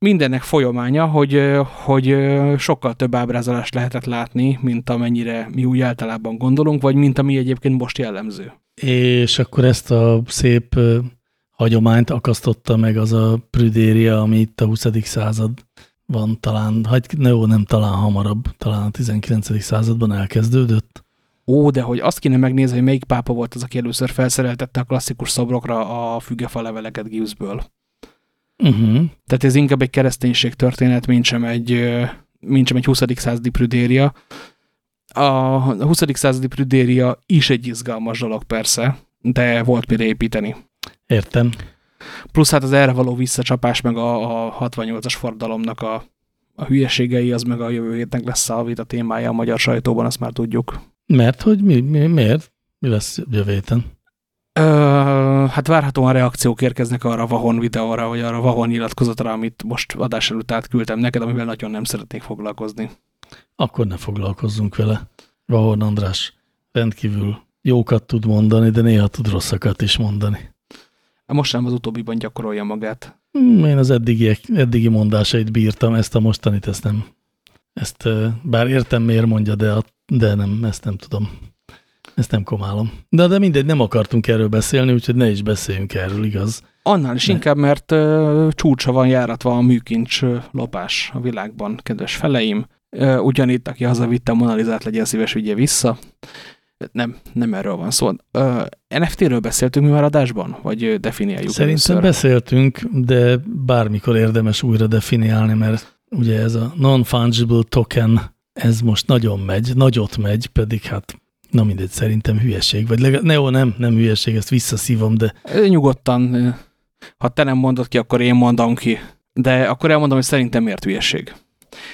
Mindennek folyamánya, hogy, hogy sokkal több ábrázolást lehetett látni, mint amennyire mi úgy általában gondolunk, vagy mint ami egyébként most jellemző. És akkor ezt a szép hagyományt akasztotta meg az a prüdéria, ami itt a 20. század van talán, hát jó, nem talán hamarabb, talán a 19. században elkezdődött. Ó, de hogy azt kéne megnézni, hogy melyik pápa volt az, aki először felszereltette a klasszikus szobrokra a fügefa leveleket Gibbsből. Uh -huh. Tehát ez inkább egy kereszténység történet, mint sem egy, mint sem egy 20. századi prüdéria. A 20. századi prüdéria is egy izgalmas dolog persze, de volt mire építeni. Értem. Plusz hát az erre való visszacsapás, meg a, a 68-as fordalomnak a, a hülyeségei, az meg a jövő hétnek lesz a vita témája a magyar sajtóban, azt már tudjuk. Mert hogy mi, mi miért? Mi lesz jövő héten? Ö, hát várhatóan reakciók érkeznek arra a Vahon videóra, vagy arra a Vahon nyilatkozatra, amit most adás előtt átküldtem neked, amivel nagyon nem szeretnék foglalkozni. Akkor ne foglalkozzunk vele. Vahon András rendkívül jókat tud mondani, de néha tud rosszakat is mondani. Most nem az utóbbiban gyakorolja magát. Hmm, én az eddigi, eddigi mondásait bírtam, ezt a mostanit, ezt nem. Ezt, bár értem, miért mondja, de, de nem, ezt nem tudom. Ezt nem komálom. De, de mindegy, nem akartunk erről beszélni, úgyhogy ne is beszéljünk erről, igaz? Annál is ne. inkább, mert uh, csúcsa van járatva a műkincs lopás a világban, kedves feleim. Uh, ugyanitt, aki hazavitte a Monalizát, legyen szíves, vigye vissza. Nem, nem erről van szó. Uh, NFT-ről beszéltünk mi már adásban? Vagy definiáljuk Szerintem először? beszéltünk, de bármikor érdemes újra definiálni, mert ugye ez a non-fungible token, ez most nagyon megy, nagyot megy, pedig hát Na mindegy, szerintem hülyeség. Vagy legalább, ne, jó, nem, nem hülyeség, ezt visszaszívom, de... Nyugodtan, ha te nem mondod ki, akkor én mondom ki. De akkor elmondom, hogy szerintem miért hülyeség.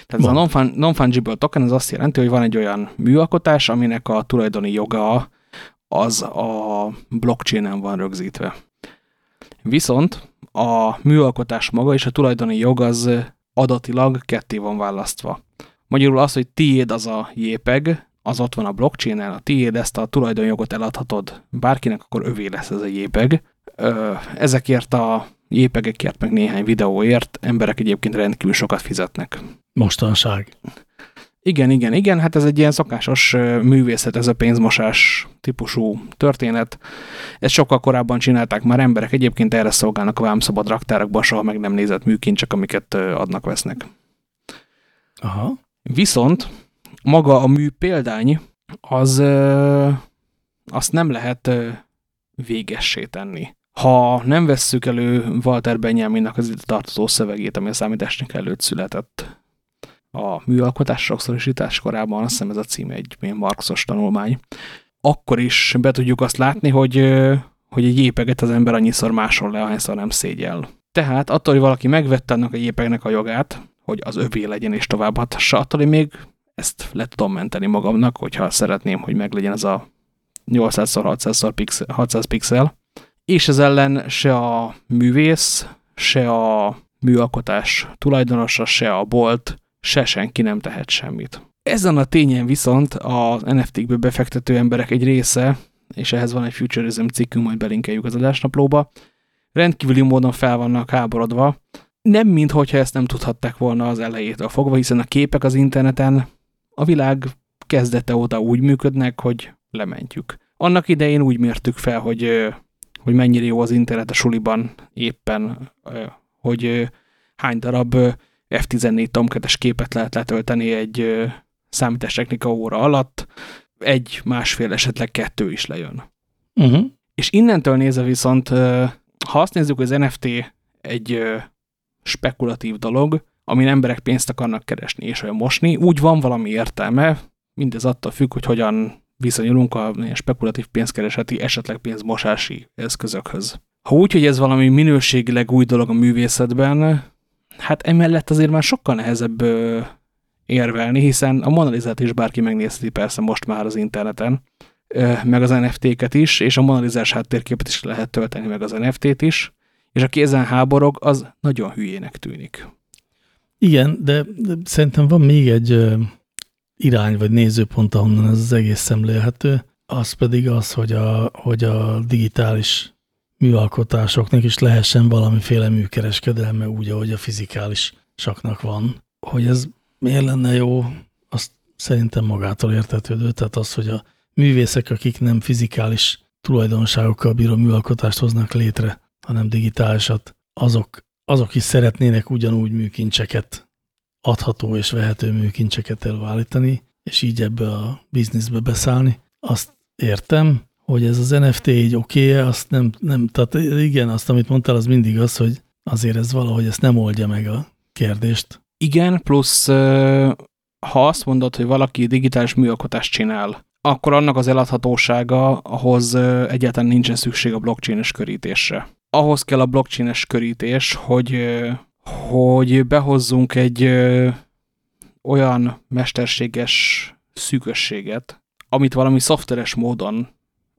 Tehát Van. ez a non-fungible token az azt jelenti, hogy van egy olyan műalkotás, aminek a tulajdoni joga az a blockchainen van rögzítve. Viszont a műalkotás maga és a tulajdoni jog az adatilag ketté van választva. Magyarul az, hogy tiéd az a JPEG, az ott van a blockchain-en, a tiéd, ezt a tulajdonjogot eladhatod bárkinek, akkor övé lesz ez a JPEG. Ezekért a JPEG-ekért, meg néhány videóért emberek egyébként rendkívül sokat fizetnek. Mostanság. Igen, igen, igen, hát ez egy ilyen szokásos művészet, ez a pénzmosás típusú történet. Ezt sokkal korábban csinálták már emberek, egyébként erre szolgálnak a vámszabad raktárakban soha meg nem nézett műkincsek, amiket adnak-vesznek. Aha. Viszont maga a mű példány, az ö, azt nem lehet ö, végessé tenni. Ha nem vesszük elő Walter Benjaminnak az ide tartozó szövegét, ami a számításnak előtt született a műalkotás sokszorosítás korában, azt hiszem ez a cím egy milyen marxos tanulmány, akkor is be tudjuk azt látni, hogy, hogy egy jépeget az ember annyiszor másol le, ahányszor nem szégyel. Tehát attól, hogy valaki megvette annak a jépegnek a jogát, hogy az övé legyen és továbbhathassa, attól még ezt le tudom menteni magamnak, hogyha szeretném, hogy meglegyen ez a 800x600 pixel, 600 pixel, és ez ellen se a művész, se a műalkotás tulajdonosa, se a bolt, se senki nem tehet semmit. Ezen a tényen viszont az NFT-kbe befektető emberek egy része, és ehhez van egy Futurism cikkünk, majd belinkeljük az adásnaplóba, rendkívüli módon fel vannak háborodva, nem minthogyha ezt nem tudhatták volna az elejétől fogva, hiszen a képek az interneten a világ kezdete óta úgy működnek, hogy lementjük. Annak idején úgy mértük fel, hogy, hogy mennyire jó az internet a suliban éppen, hogy hány darab F14 tomketes képet lehet letölteni egy számítástechnika óra alatt, egy, másfél, esetleg kettő is lejön. Uh -huh. És innentől nézve viszont, ha azt nézzük, hogy az NFT egy spekulatív dolog, amin emberek pénzt akarnak keresni és olyan mosni, úgy van valami értelme, mindez attól függ, hogy hogyan viszonyulunk a spekulatív pénzkereseti, esetleg pénzmosási eszközökhöz. Ha úgy, hogy ez valami minőségileg új dolog a művészetben, hát emellett azért már sokkal nehezebb ö, érvelni, hiszen a Monalizát is bárki megnézheti persze most már az interneten, ö, meg az NFT-ket is, és a Monalizás háttérképet is lehet tölteni, meg az NFT-t is, és aki ezen háborog, az nagyon hülyének tűnik. Igen, de, szerintem van még egy irány vagy nézőpont, ahonnan ez az egész szemlélhető, az pedig az, hogy a, hogy a digitális műalkotásoknak is lehessen valamiféle műkereskedelme úgy, ahogy a fizikális saknak van. Hogy ez miért lenne jó, azt szerintem magától értetődő. Tehát az, hogy a művészek, akik nem fizikális tulajdonságokkal bíró műalkotást hoznak létre, hanem digitálisat, azok azok is szeretnének ugyanúgy műkincseket, adható és vehető műkincseket előállítani, és így ebbe a bizniszbe beszállni. Azt értem, hogy ez az NFT így oké -e, azt nem, nem, tehát igen, azt, amit mondtál, az mindig az, hogy azért ez valahogy ezt nem oldja meg a kérdést. Igen, plusz ha azt mondod, hogy valaki digitális műalkotást csinál, akkor annak az eladhatósága, ahhoz egyáltalán nincsen szükség a blockchain-es körítésre ahhoz kell a blockchain-es körítés, hogy, hogy behozzunk egy olyan mesterséges szűkösséget, amit valami szoftveres módon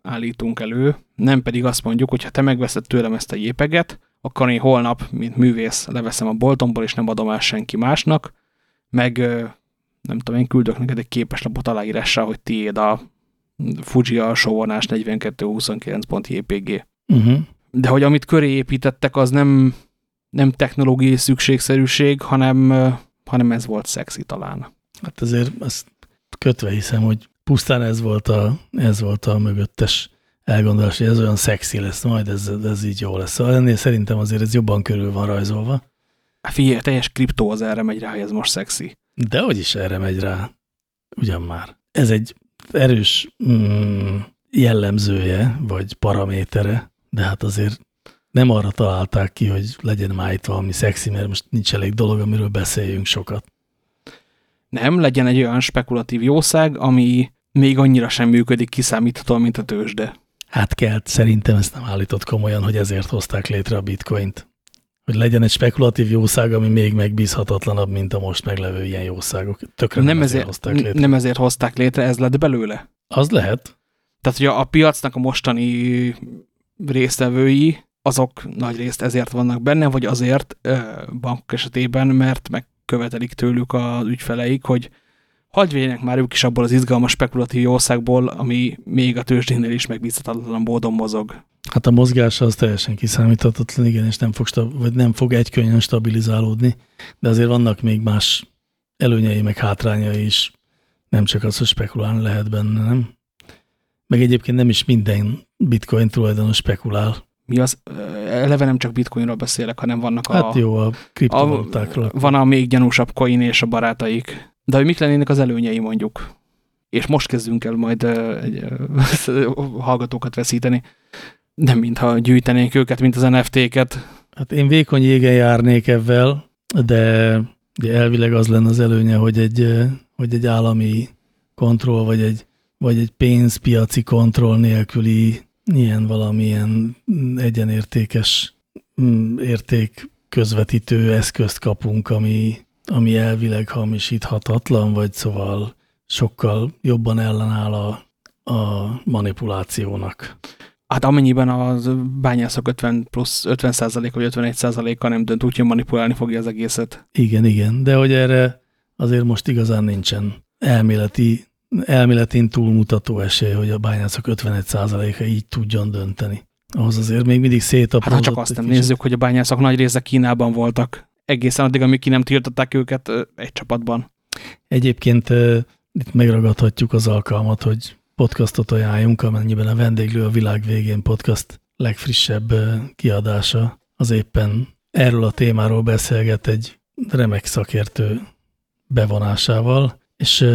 állítunk elő, nem pedig azt mondjuk, hogy ha te megveszed tőlem ezt a jépeget, akkor én holnap, mint művész leveszem a boltomból, és nem adom el senki másnak, meg nem tudom, én küldök neked egy képeslapot aláírással, hogy tiéd a Fuji alsóvonás 4229.jpg. Uh -huh. De hogy amit köré építettek, az nem, nem technológiai szükségszerűség, hanem, hanem ez volt szexi talán. Hát azért azt kötve hiszem, hogy pusztán ez volt a, ez volt a mögöttes elgondolás, hogy ez olyan szexi lesz, majd ez, ez így jó lesz. Szóval ennél szerintem azért ez jobban körül van rajzolva. Figyelj, teljes kriptó az erre megy rá, hogy ez most szexi. De hogy is erre megy rá, ugyan már. Ez egy erős mm, jellemzője, vagy paramétere, de hát azért nem arra találták ki, hogy legyen már itt valami szexi, mert most nincs elég dolog, amiről beszéljünk sokat. Nem, legyen egy olyan spekulatív jószág, ami még annyira sem működik kiszámíthatóan, mint a tőzsde. Hát kell, szerintem ezt nem állított komolyan, hogy ezért hozták létre a bitcoint. Hogy legyen egy spekulatív jószág, ami még megbízhatatlanabb, mint a most meglevő ilyen jószágok. Tökre nem, nem ezért, ezért hozták létre. Nem ezért hozták létre, ez lett belőle. Az lehet. Tehát, hogy a, a piacnak a mostani résztvevői, azok nagy részt ezért vannak benne, vagy azért bankok esetében, mert megkövetelik tőlük az ügyfeleik, hogy hagyj már ők is abból az izgalmas spekulatív országból, ami még a tőzsdénél is megbízhatatlan módon mozog. Hát a mozgása az teljesen kiszámíthatatlan, igen, és nem fog, vagy nem fog egykönnyen stabilizálódni, de azért vannak még más előnyei, meg hátrányai is. Nem csak az, hogy spekulálni lehet benne, nem? Meg egyébként nem is minden bitcoin tulajdonos spekulál. Mi az? Eleve nem csak bitcoinról beszélek, hanem vannak hát a... Hát jó, a kriptovalutákról. Van a még gyanúsabb coin és a barátaik. De hogy mik lennének az előnyei mondjuk? És most kezdünk el majd egy, hallgatókat veszíteni. Nem mintha gyűjtenénk őket, mint az NFT-ket. Hát én vékony jégen járnék ebben, de ugye elvileg az lenne az előnye, hogy egy, hogy egy állami kontroll, vagy egy, vagy egy pénzpiaci kontroll nélküli ilyen valamilyen egyenértékes mm, érték közvetítő eszközt kapunk, ami, ami elvileg hamisíthatatlan, vagy szóval sokkal jobban ellenáll a, a manipulációnak. Hát amennyiben a bányászok 50 plusz 50 százalék vagy 51 százalékkal nem dönt, úgyhogy manipulálni fogja az egészet. Igen, igen, de hogy erre azért most igazán nincsen elméleti, elméletén túlmutató esély, hogy a bányászok 51 százaléka így tudjon dönteni. Ahhoz azért még mindig szétaprózott. Hát ha csak azt nem nézzük, hogy a bányászok nagy része Kínában voltak egészen addig, amíg ki nem tiltották őket egy csapatban. Egyébként itt megragadhatjuk az alkalmat, hogy podcastot ajánljunk, amennyiben a vendéglő a világ végén podcast legfrissebb kiadása az éppen erről a témáról beszélget egy remek szakértő bevonásával, és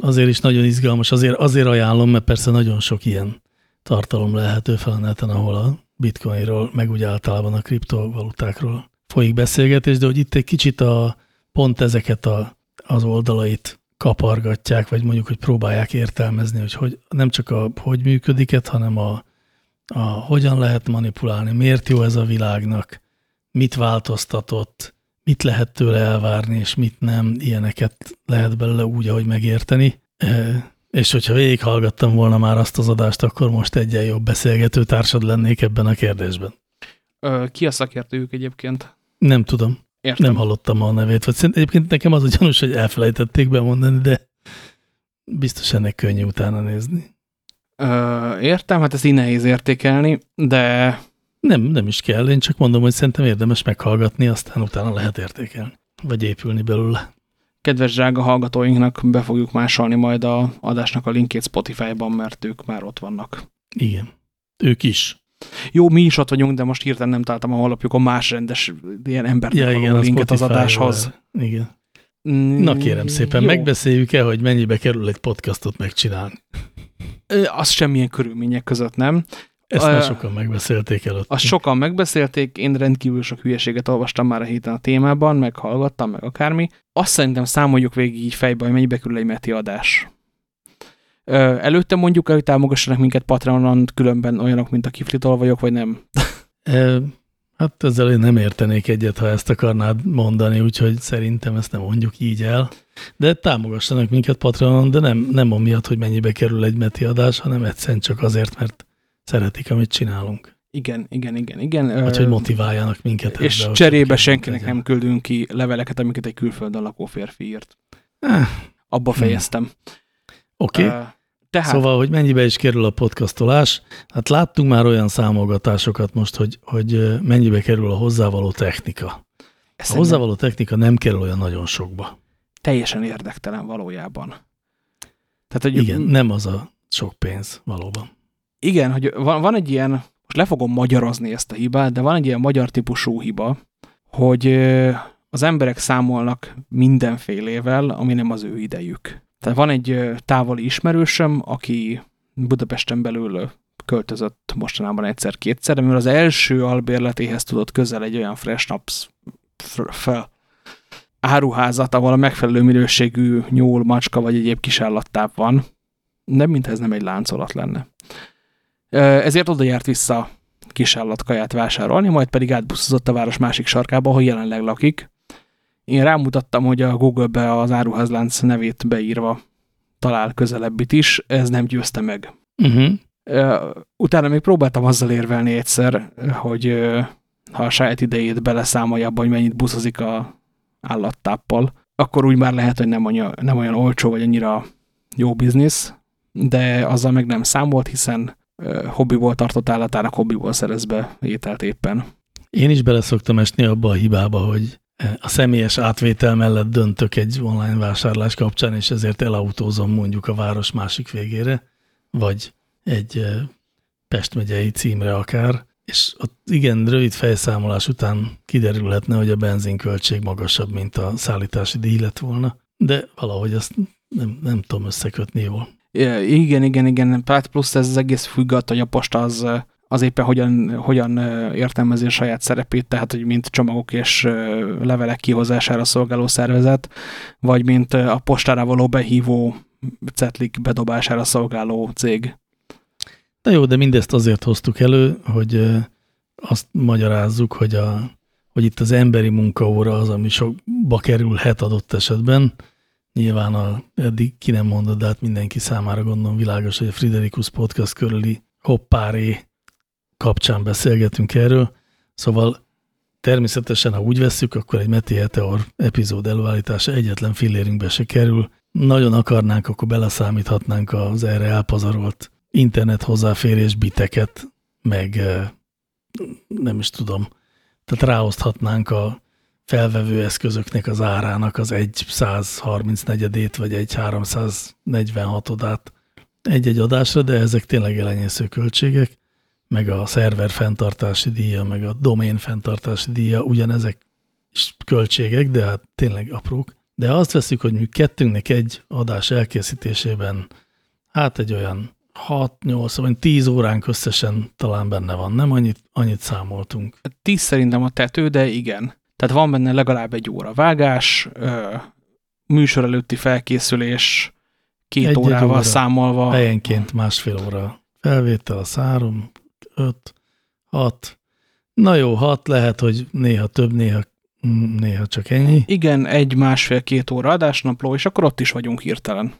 azért is nagyon izgalmas, azért, azért ajánlom, mert persze nagyon sok ilyen tartalom lehető fel a neten, ahol a bitcoinról, meg úgy általában a kriptovalutákról folyik beszélgetés, de hogy itt egy kicsit a, pont ezeket a, az oldalait kapargatják, vagy mondjuk, hogy próbálják értelmezni, hogy, hogy nem csak a hogy működik hanem a, a hogyan lehet manipulálni, miért jó ez a világnak, mit változtatott, mit lehet tőle elvárni, és mit nem, ilyeneket lehet belőle úgy, ahogy megérteni. E, és hogyha végighallgattam volna már azt az adást, akkor most egyen jobb beszélgető társad lennék ebben a kérdésben. Ö, ki a szakértőjük egyébként? Nem tudom. Értem. Nem hallottam a nevét. Vagy egyébként nekem az a gyanús, hogy elfelejtették bemondani, de biztos ennek könnyű utána nézni. Ö, értem, hát ezt így nehéz értékelni, de... Nem, nem is kell. Én csak mondom, hogy szerintem érdemes meghallgatni, aztán utána lehet értékelni. Vagy épülni belőle. Kedves drága hallgatóinknak be fogjuk másolni majd a adásnak a linkét Spotify-ban, mert ők már ott vannak. Igen. Ők is. Jó, mi is ott vagyunk, de most hirtelen nem találtam a honlapjukon más rendes ilyen embernek ja, igen, linket az adáshoz. Igen. Mm, Na kérem szépen, megbeszéljük-e, hogy mennyibe kerül egy podcastot megcsinálni? Az semmilyen körülmények között nem. Ezt már sokan megbeszélték előtt. Azt sokan megbeszélték, én rendkívül sok hülyeséget olvastam már a héten a témában, meg hallgattam, meg akármi. Azt szerintem számoljuk végig így fejbe, hogy mennyibe kerül egy meti adás. Előtte mondjuk el, hogy támogassanak minket Patreonon, különben olyanok, mint a kifli vagyok, vagy nem? Hát ezzel én nem értenék egyet, ha ezt akarnád mondani, úgyhogy szerintem ezt nem mondjuk így el. De támogassanak minket Patreonon, de nem, nem amiatt, hogy mennyibe kerül egy meti adás, hanem egyszerűen csak azért, mert szeretik, amit csinálunk. Igen, igen, igen, igen. Vagy hogy motiváljanak minket. És ebbe, cserébe senkinek legyen. nem küldünk ki leveleket, amiket egy külföldön lakó férfi írt. Eh. Abba fejeztem. Oké. Okay. Uh, tehát... Szóval, hogy mennyibe is kerül a podcastolás, hát láttunk már olyan számolgatásokat most, hogy, hogy mennyibe kerül a hozzávaló technika. Ezt a hozzávaló technika nem kerül olyan nagyon sokba. Teljesen érdektelen valójában. Tehát, hogy Igen, nem az a sok pénz valóban. Igen, hogy van, van egy ilyen, most le fogom magyarozni ezt a hibát, de van egy ilyen magyar típusú hiba, hogy az emberek számolnak mindenfélével, ami nem az ő idejük. Tehát van egy távoli ismerősöm, aki Budapesten belül költözött mostanában egyszer-kétszer, mivel az első albérletéhez tudott közel egy olyan fresh naps fel áruházat, ahol a megfelelő minőségű nyúl, macska vagy egyéb kisállattáp van, nem mintha ez nem egy láncolat lenne. Ezért oda járt vissza kisállatkaját vásárolni, majd pedig átbuszozott a város másik sarkába, ahol jelenleg lakik, én rámutattam, hogy a Google-be az áruházlánc nevét beírva talál közelebbit is, ez nem győzte meg. Uh -huh. Utána még próbáltam azzal érvelni egyszer, hogy ha a saját idejét beleszámolja abba, hogy mennyit buszozik a állattáppal, akkor úgy már lehet, hogy nem olyan, nem olyan olcsó, vagy annyira jó biznisz, de azzal meg nem számolt, hiszen hobbiból tartott állatának hobbiból szerez be ételt éppen. Én is bele szoktam esni abba a hibába, hogy a személyes átvétel mellett döntök egy online vásárlás kapcsán, és ezért elautózom mondjuk a város másik végére, vagy egy Pest megyei címre akár, és ott igen, rövid fejszámolás után kiderülhetne, hogy a benzinköltség magasabb, mint a szállítási díj lett volna, de valahogy azt nem, nem tudom összekötni jól. Igen, igen, igen. Hát plusz ez az egész függ hogy a posta az az éppen hogyan, hogyan értelmezi a saját szerepét, tehát hogy mint csomagok és levelek kihozására szolgáló szervezet, vagy mint a postára való behívó cetlik bedobására szolgáló cég. Na jó, de mindezt azért hoztuk elő, hogy azt magyarázzuk, hogy, a, hogy itt az emberi munkaóra az, ami sokba kerülhet adott esetben. Nyilván a, eddig ki nem mondod, de hát mindenki számára gondolom világos, hogy a Friderikus Podcast körüli hoppáré kapcsán beszélgetünk erről, szóval természetesen, ha úgy vesszük, akkor egy Meti Heteor epizód előállítása egyetlen fillérünkbe se kerül. Nagyon akarnánk, akkor beleszámíthatnánk az erre elpazarolt internet hozzáférés biteket, meg nem is tudom, tehát ráoszthatnánk a felvevő eszközöknek az árának az egy 134-ét, vagy egy 346-odát egy-egy adásra, de ezek tényleg elenyésző költségek meg a szerver fenntartási díja, meg a domén fenntartási díja, ugyanezek is költségek, de hát tényleg aprók. De azt veszük, hogy mi kettőnknek egy adás elkészítésében hát egy olyan 6-8, vagy 10 óránk összesen talán benne van, nem annyit, annyit számoltunk. 10 szerintem a tető, de igen. Tehát van benne legalább egy óra vágás, műsor előtti felkészülés, két egy órával egy óra, számolva. Helyenként másfél óra felvétel, a szárom, öt, hat. Na jó, hat lehet, hogy néha több, néha, néha csak ennyi. Igen, egy, másfél-két óra adásnapló, és akkor ott is vagyunk hirtelen.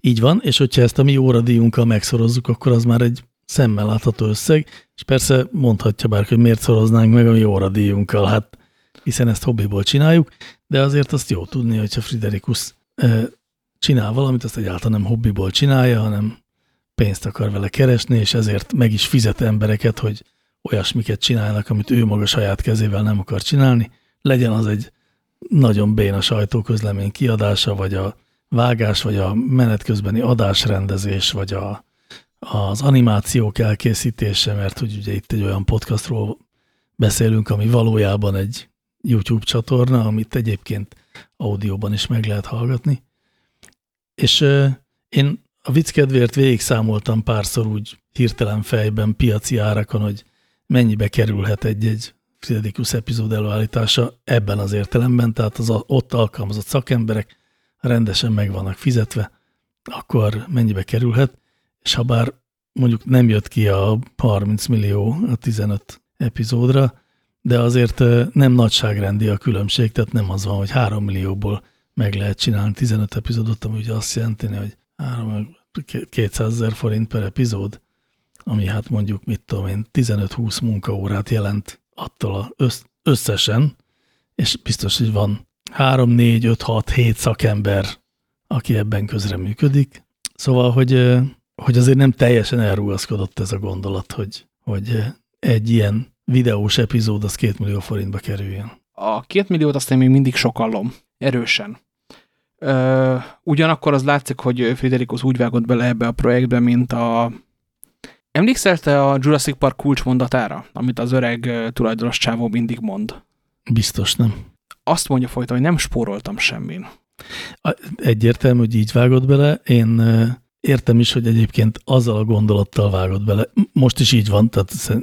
Így van, és hogyha ezt a mi óradíjunkkal megszorozzuk, akkor az már egy szemmel látható összeg, és persze mondhatja bárki, hogy miért szoroznánk meg a mi óradíjunkkal, hát hiszen ezt hobbiból csináljuk, de azért azt jó tudni, hogyha Friderikus csinál valamit, azt egyáltalán nem hobbiból csinálja, hanem pénzt akar vele keresni, és ezért meg is fizet embereket, hogy olyasmiket csinálnak, amit ő maga saját kezével nem akar csinálni. Legyen az egy nagyon béna sajtóközlemény kiadása, vagy a vágás, vagy a menet közbeni adásrendezés, vagy a, az animációk elkészítése, mert hogy ugye itt egy olyan podcastról beszélünk, ami valójában egy YouTube csatorna, amit egyébként audióban is meg lehet hallgatni. És én a vicc kedvéért végig számoltam párszor úgy hirtelen fejben piaci árakon, hogy mennyibe kerülhet egy-egy Friderikus epizód előállítása ebben az értelemben, tehát az ott alkalmazott szakemberek rendesen meg vannak fizetve, akkor mennyibe kerülhet, és ha bár mondjuk nem jött ki a 30 millió a 15 epizódra, de azért nem nagyságrendi a különbség, tehát nem az van, hogy 3 millióból meg lehet csinálni 15 epizódot, ami ugye azt jelenti, hogy 200 ezer forint per epizód, ami hát mondjuk, mit tudom én, 15-20 munkaórát jelent attól összesen, és biztos, hogy van 3, 4, 5, 6, 7 szakember, aki ebben közreműködik. Szóval, hogy, hogy azért nem teljesen elrugaszkodott ez a gondolat, hogy, hogy egy ilyen videós epizód az két millió forintba kerüljön. A két milliót azt én még mindig sokallom. Erősen. Ö, ugyanakkor az látszik, hogy Friderikus úgy vágott bele ebbe a projektbe, mint a... Emlékszel te a Jurassic Park kulcsmondatára, amit az öreg tulajdonos csávó mindig mond? Biztos nem. Azt mondja folyton, hogy nem spóroltam semmin. Egyértelmű, hogy így vágott bele. Én értem is, hogy egyébként azzal a gondolattal vágott bele. Most is így van, tehát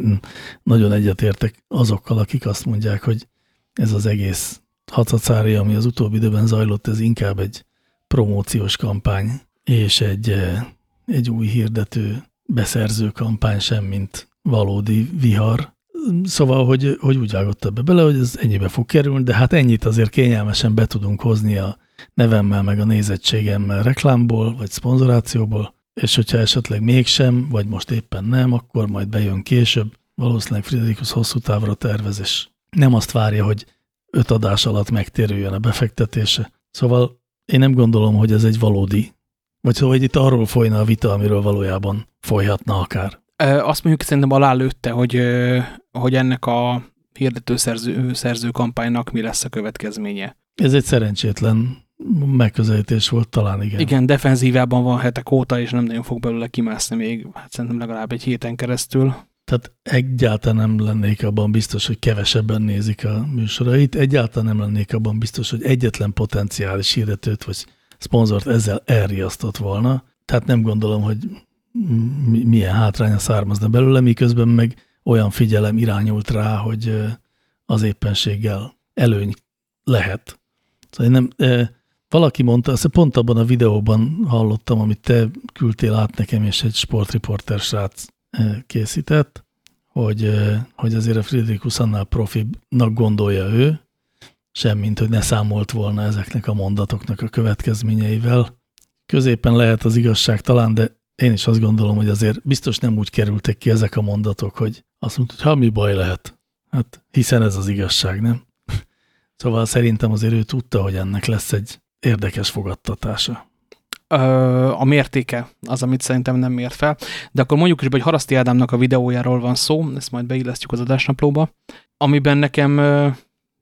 nagyon egyetértek azokkal, akik azt mondják, hogy ez az egész hatacári, ami az utóbbi időben zajlott, ez inkább egy promóciós kampány, és egy, egy új hirdető beszerző kampány sem, mint valódi vihar. Szóval, hogy, hogy úgy vágott ebbe bele, hogy ez ennyibe fog kerülni, de hát ennyit azért kényelmesen be tudunk hozni a nevemmel, meg a nézettségemmel reklámból, vagy szponzorációból, és hogyha esetleg mégsem, vagy most éppen nem, akkor majd bejön később. Valószínűleg Friderikus hosszú távra tervez, és nem azt várja, hogy öt adás alatt megtérüljön a befektetése. Szóval én nem gondolom, hogy ez egy valódi, vagy szóval hogy itt arról folyna a vita, amiről valójában folyhatna akár. Azt mondjuk szerintem alá lőtte, hogy, hogy ennek a hirdető szerző, szerző kampánynak mi lesz a következménye. Ez egy szerencsétlen megközelítés volt, talán igen. Igen, defenzívában van hetek óta, és nem nagyon fog belőle kimászni még, hát szerintem legalább egy héten keresztül. Tehát egyáltalán nem lennék abban biztos, hogy kevesebben nézik a műsorait, egyáltalán nem lennék abban biztos, hogy egyetlen potenciális hirdetőt vagy szponzort ezzel elriasztott volna. Tehát nem gondolom, hogy milyen hátránya származna belőle, miközben meg olyan figyelem irányult rá, hogy az éppenséggel előny lehet. Szóval én nem, valaki mondta, azt pont abban a videóban hallottam, amit te küldtél át nekem, és egy sportriporter srác készített, hogy, hogy azért a Friedrichus annál profibnak gondolja ő, semmint, hogy ne számolt volna ezeknek a mondatoknak a következményeivel. Középen lehet az igazság talán, de én is azt gondolom, hogy azért biztos nem úgy kerültek ki ezek a mondatok, hogy azt mondta, hogy ha mi baj lehet. Hát hiszen ez az igazság, nem? Szóval szerintem azért ő tudta, hogy ennek lesz egy érdekes fogadtatása. A mértéke az, amit szerintem nem mért fel. De akkor mondjuk is, hogy Haraszti Ádámnak a videójáról van szó, ezt majd beillesztjük az adásnaplóba, amiben nekem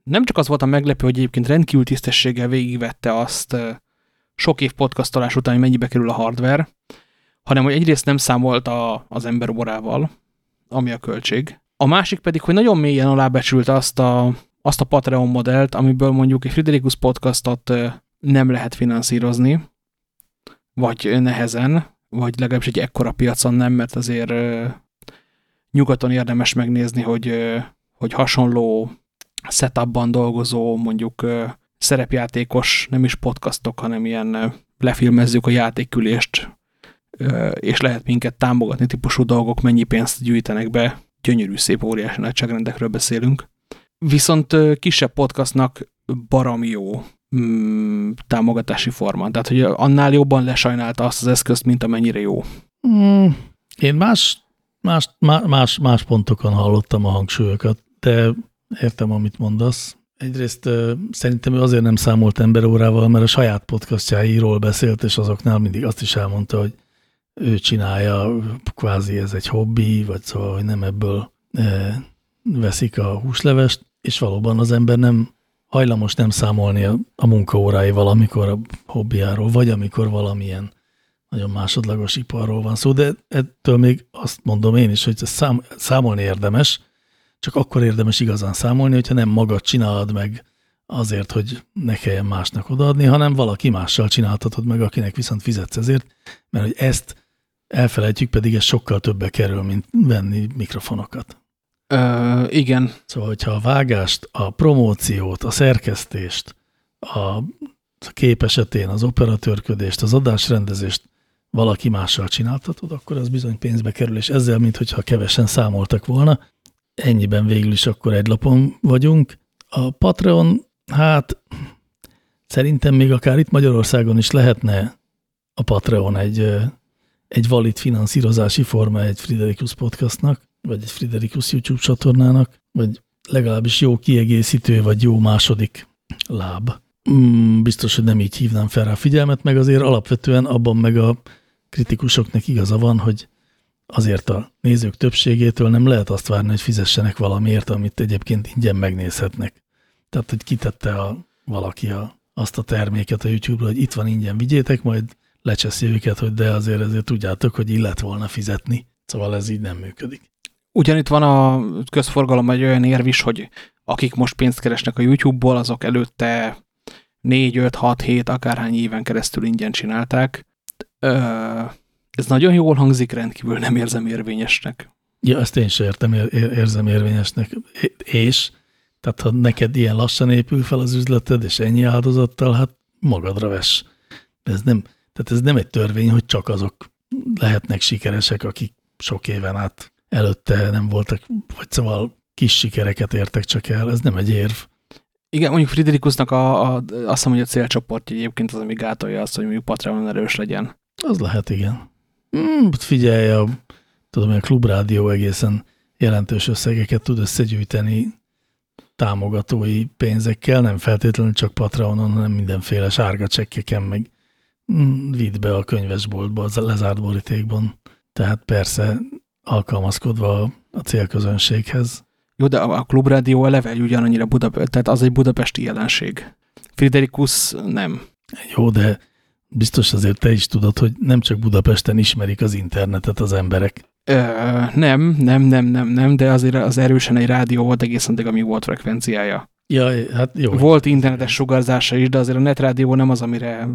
nem csak az volt a meglepő, hogy egyébként rendkívül tisztességgel végigvette azt sok év podcastolás után, hogy mennyibe kerül a hardware, hanem hogy egyrészt nem számolt a, az ember orával, ami a költség. A másik pedig, hogy nagyon mélyen alábecsült azt a, azt a Patreon modellt, amiből mondjuk egy Friderikus podcastot nem lehet finanszírozni, vagy nehezen, vagy legalábbis egy ekkora piacon nem, mert azért nyugaton érdemes megnézni, hogy, hogy hasonló setupban dolgozó, mondjuk szerepjátékos, nem is podcastok, hanem ilyen lefilmezzük a játékülést, és lehet minket támogatni típusú dolgok, mennyi pénzt gyűjtenek be, gyönyörű, szép, óriási nagyságrendekről beszélünk. Viszont kisebb podcastnak baram jó mm, támogatási forma. Tehát, hogy annál jobban lesajnálta azt az eszközt, mint amennyire jó. Mm, én más, más, más, más pontokon hallottam a hangsúlyokat, de értem, amit mondasz. Egyrészt szerintem ő azért nem számolt emberórával, mert a saját podcastjáiról beszélt, és azoknál mindig azt is elmondta, hogy ő csinálja, kvázi ez egy hobbi, vagy szóval, hogy nem ebből e, veszik a húslevest, és valóban az ember nem hajlamos nem számolni a, a munkaóráival, amikor a hobbiáról, vagy amikor valamilyen nagyon másodlagos iparról van szó, de ettől még azt mondom én is, hogy szám, számolni érdemes, csak akkor érdemes igazán számolni, hogyha nem magad csinálod meg azért, hogy ne kelljen másnak odaadni, hanem valaki mással csináltatod meg, akinek viszont fizetsz ezért, mert hogy ezt elfelejtjük, pedig ez sokkal többe kerül, mint venni mikrofonokat. Ö, igen. Szóval, hogyha a vágást, a promóciót, a szerkesztést, a kép esetén az operatőrködést, az adásrendezést valaki mással csináltatod, akkor az bizony pénzbe kerül, és ezzel, mintha kevesen számoltak volna, ennyiben végül is akkor egy lapon vagyunk. A Patreon, hát szerintem még akár itt Magyarországon is lehetne a Patreon egy, egy valid finanszírozási forma egy Friderikus podcastnak, vagy egy Friderikus YouTube csatornának, vagy legalábbis jó kiegészítő, vagy jó második láb. Mm, biztos, hogy nem így hívnám fel rá a figyelmet, meg azért alapvetően abban meg a kritikusoknak igaza van, hogy azért a nézők többségétől nem lehet azt várni, hogy fizessenek valamiért, amit egyébként ingyen megnézhetnek. Tehát, hogy kitette a, valaki a, azt a terméket a YouTube-ra, hogy itt van ingyen, vigyétek, majd lecseszi őket, hogy de azért ezért tudjátok, hogy illet volna fizetni. Szóval ez így nem működik. Ugyanitt van a közforgalom egy olyan érv is, hogy akik most pénzt keresnek a YouTube-ból, azok előtte 4, 5, 6, 7, akárhány éven keresztül ingyen csinálták. Ez nagyon jól hangzik, rendkívül nem érzem érvényesnek. Ja, ezt én sem értem, ér, érzem érvényesnek. És, tehát ha neked ilyen lassan épül fel az üzleted, és ennyi áldozattal, hát magadra ves. Ez nem, tehát ez nem egy törvény, hogy csak azok lehetnek sikeresek, akik sok éven át előtte nem voltak, vagy szóval kis sikereket értek csak el. Ez nem egy érv. Igen, mondjuk Friderikusnak a, a, azt hiszem, hogy a célcsoportja egyébként az, ami gátolja azt, hogy mondjuk Patreon erős legyen. Az lehet, igen. Hmm, figyelj, a, tudom, a klubrádió egészen jelentős összegeket tud összegyűjteni támogatói pénzekkel, nem feltétlenül csak Patreonon, hanem mindenféle sárga csekkeken, meg mm, vidd be a könyvesboltba, az lezárt borítékban. Tehát persze alkalmazkodva a célközönséghez. Jó, de a klubrádió eleve ugyanannyira Budapest, tehát az egy budapesti jelenség. Friderikus nem. Jó, de biztos azért te is tudod, hogy nem csak Budapesten ismerik az internetet az emberek. Ö, nem, nem, nem, nem, nem, de azért az erősen egy rádió volt egészen addig, amíg volt frekvenciája. Ja, hát jó. Volt internetes sugárzása is, de azért a netrádió nem az, amire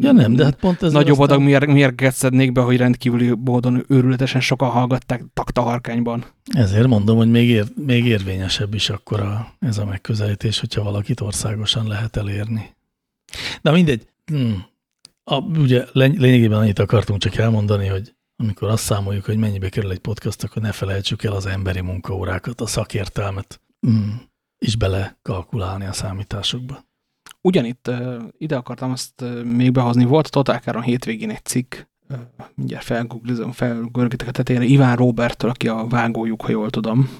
ja, nem, de hát pont ez nagyobb adag aztán... mérget szednék be, hogy rendkívüli módon őrületesen sokan hallgatták taktaharkányban. Ezért mondom, hogy még, ér, még érvényesebb is akkor a, ez a megközelítés, hogyha valakit országosan lehet elérni. Na mindegy, hmm. a, ugye lényegében annyit akartunk csak elmondani, hogy amikor azt számoljuk, hogy mennyibe kerül egy podcast, akkor ne felejtsük el az emberi munkaórákat, a szakértelmet. Hmm is bele kalkulálni a számításokba. Ugyanitt ide akartam azt még behozni, volt Totálkáron hétvégén egy cikk, mindjárt felgooglizom, felgörgetek a tetejére, Iván Roberttől, aki a vágójuk, ha jól tudom,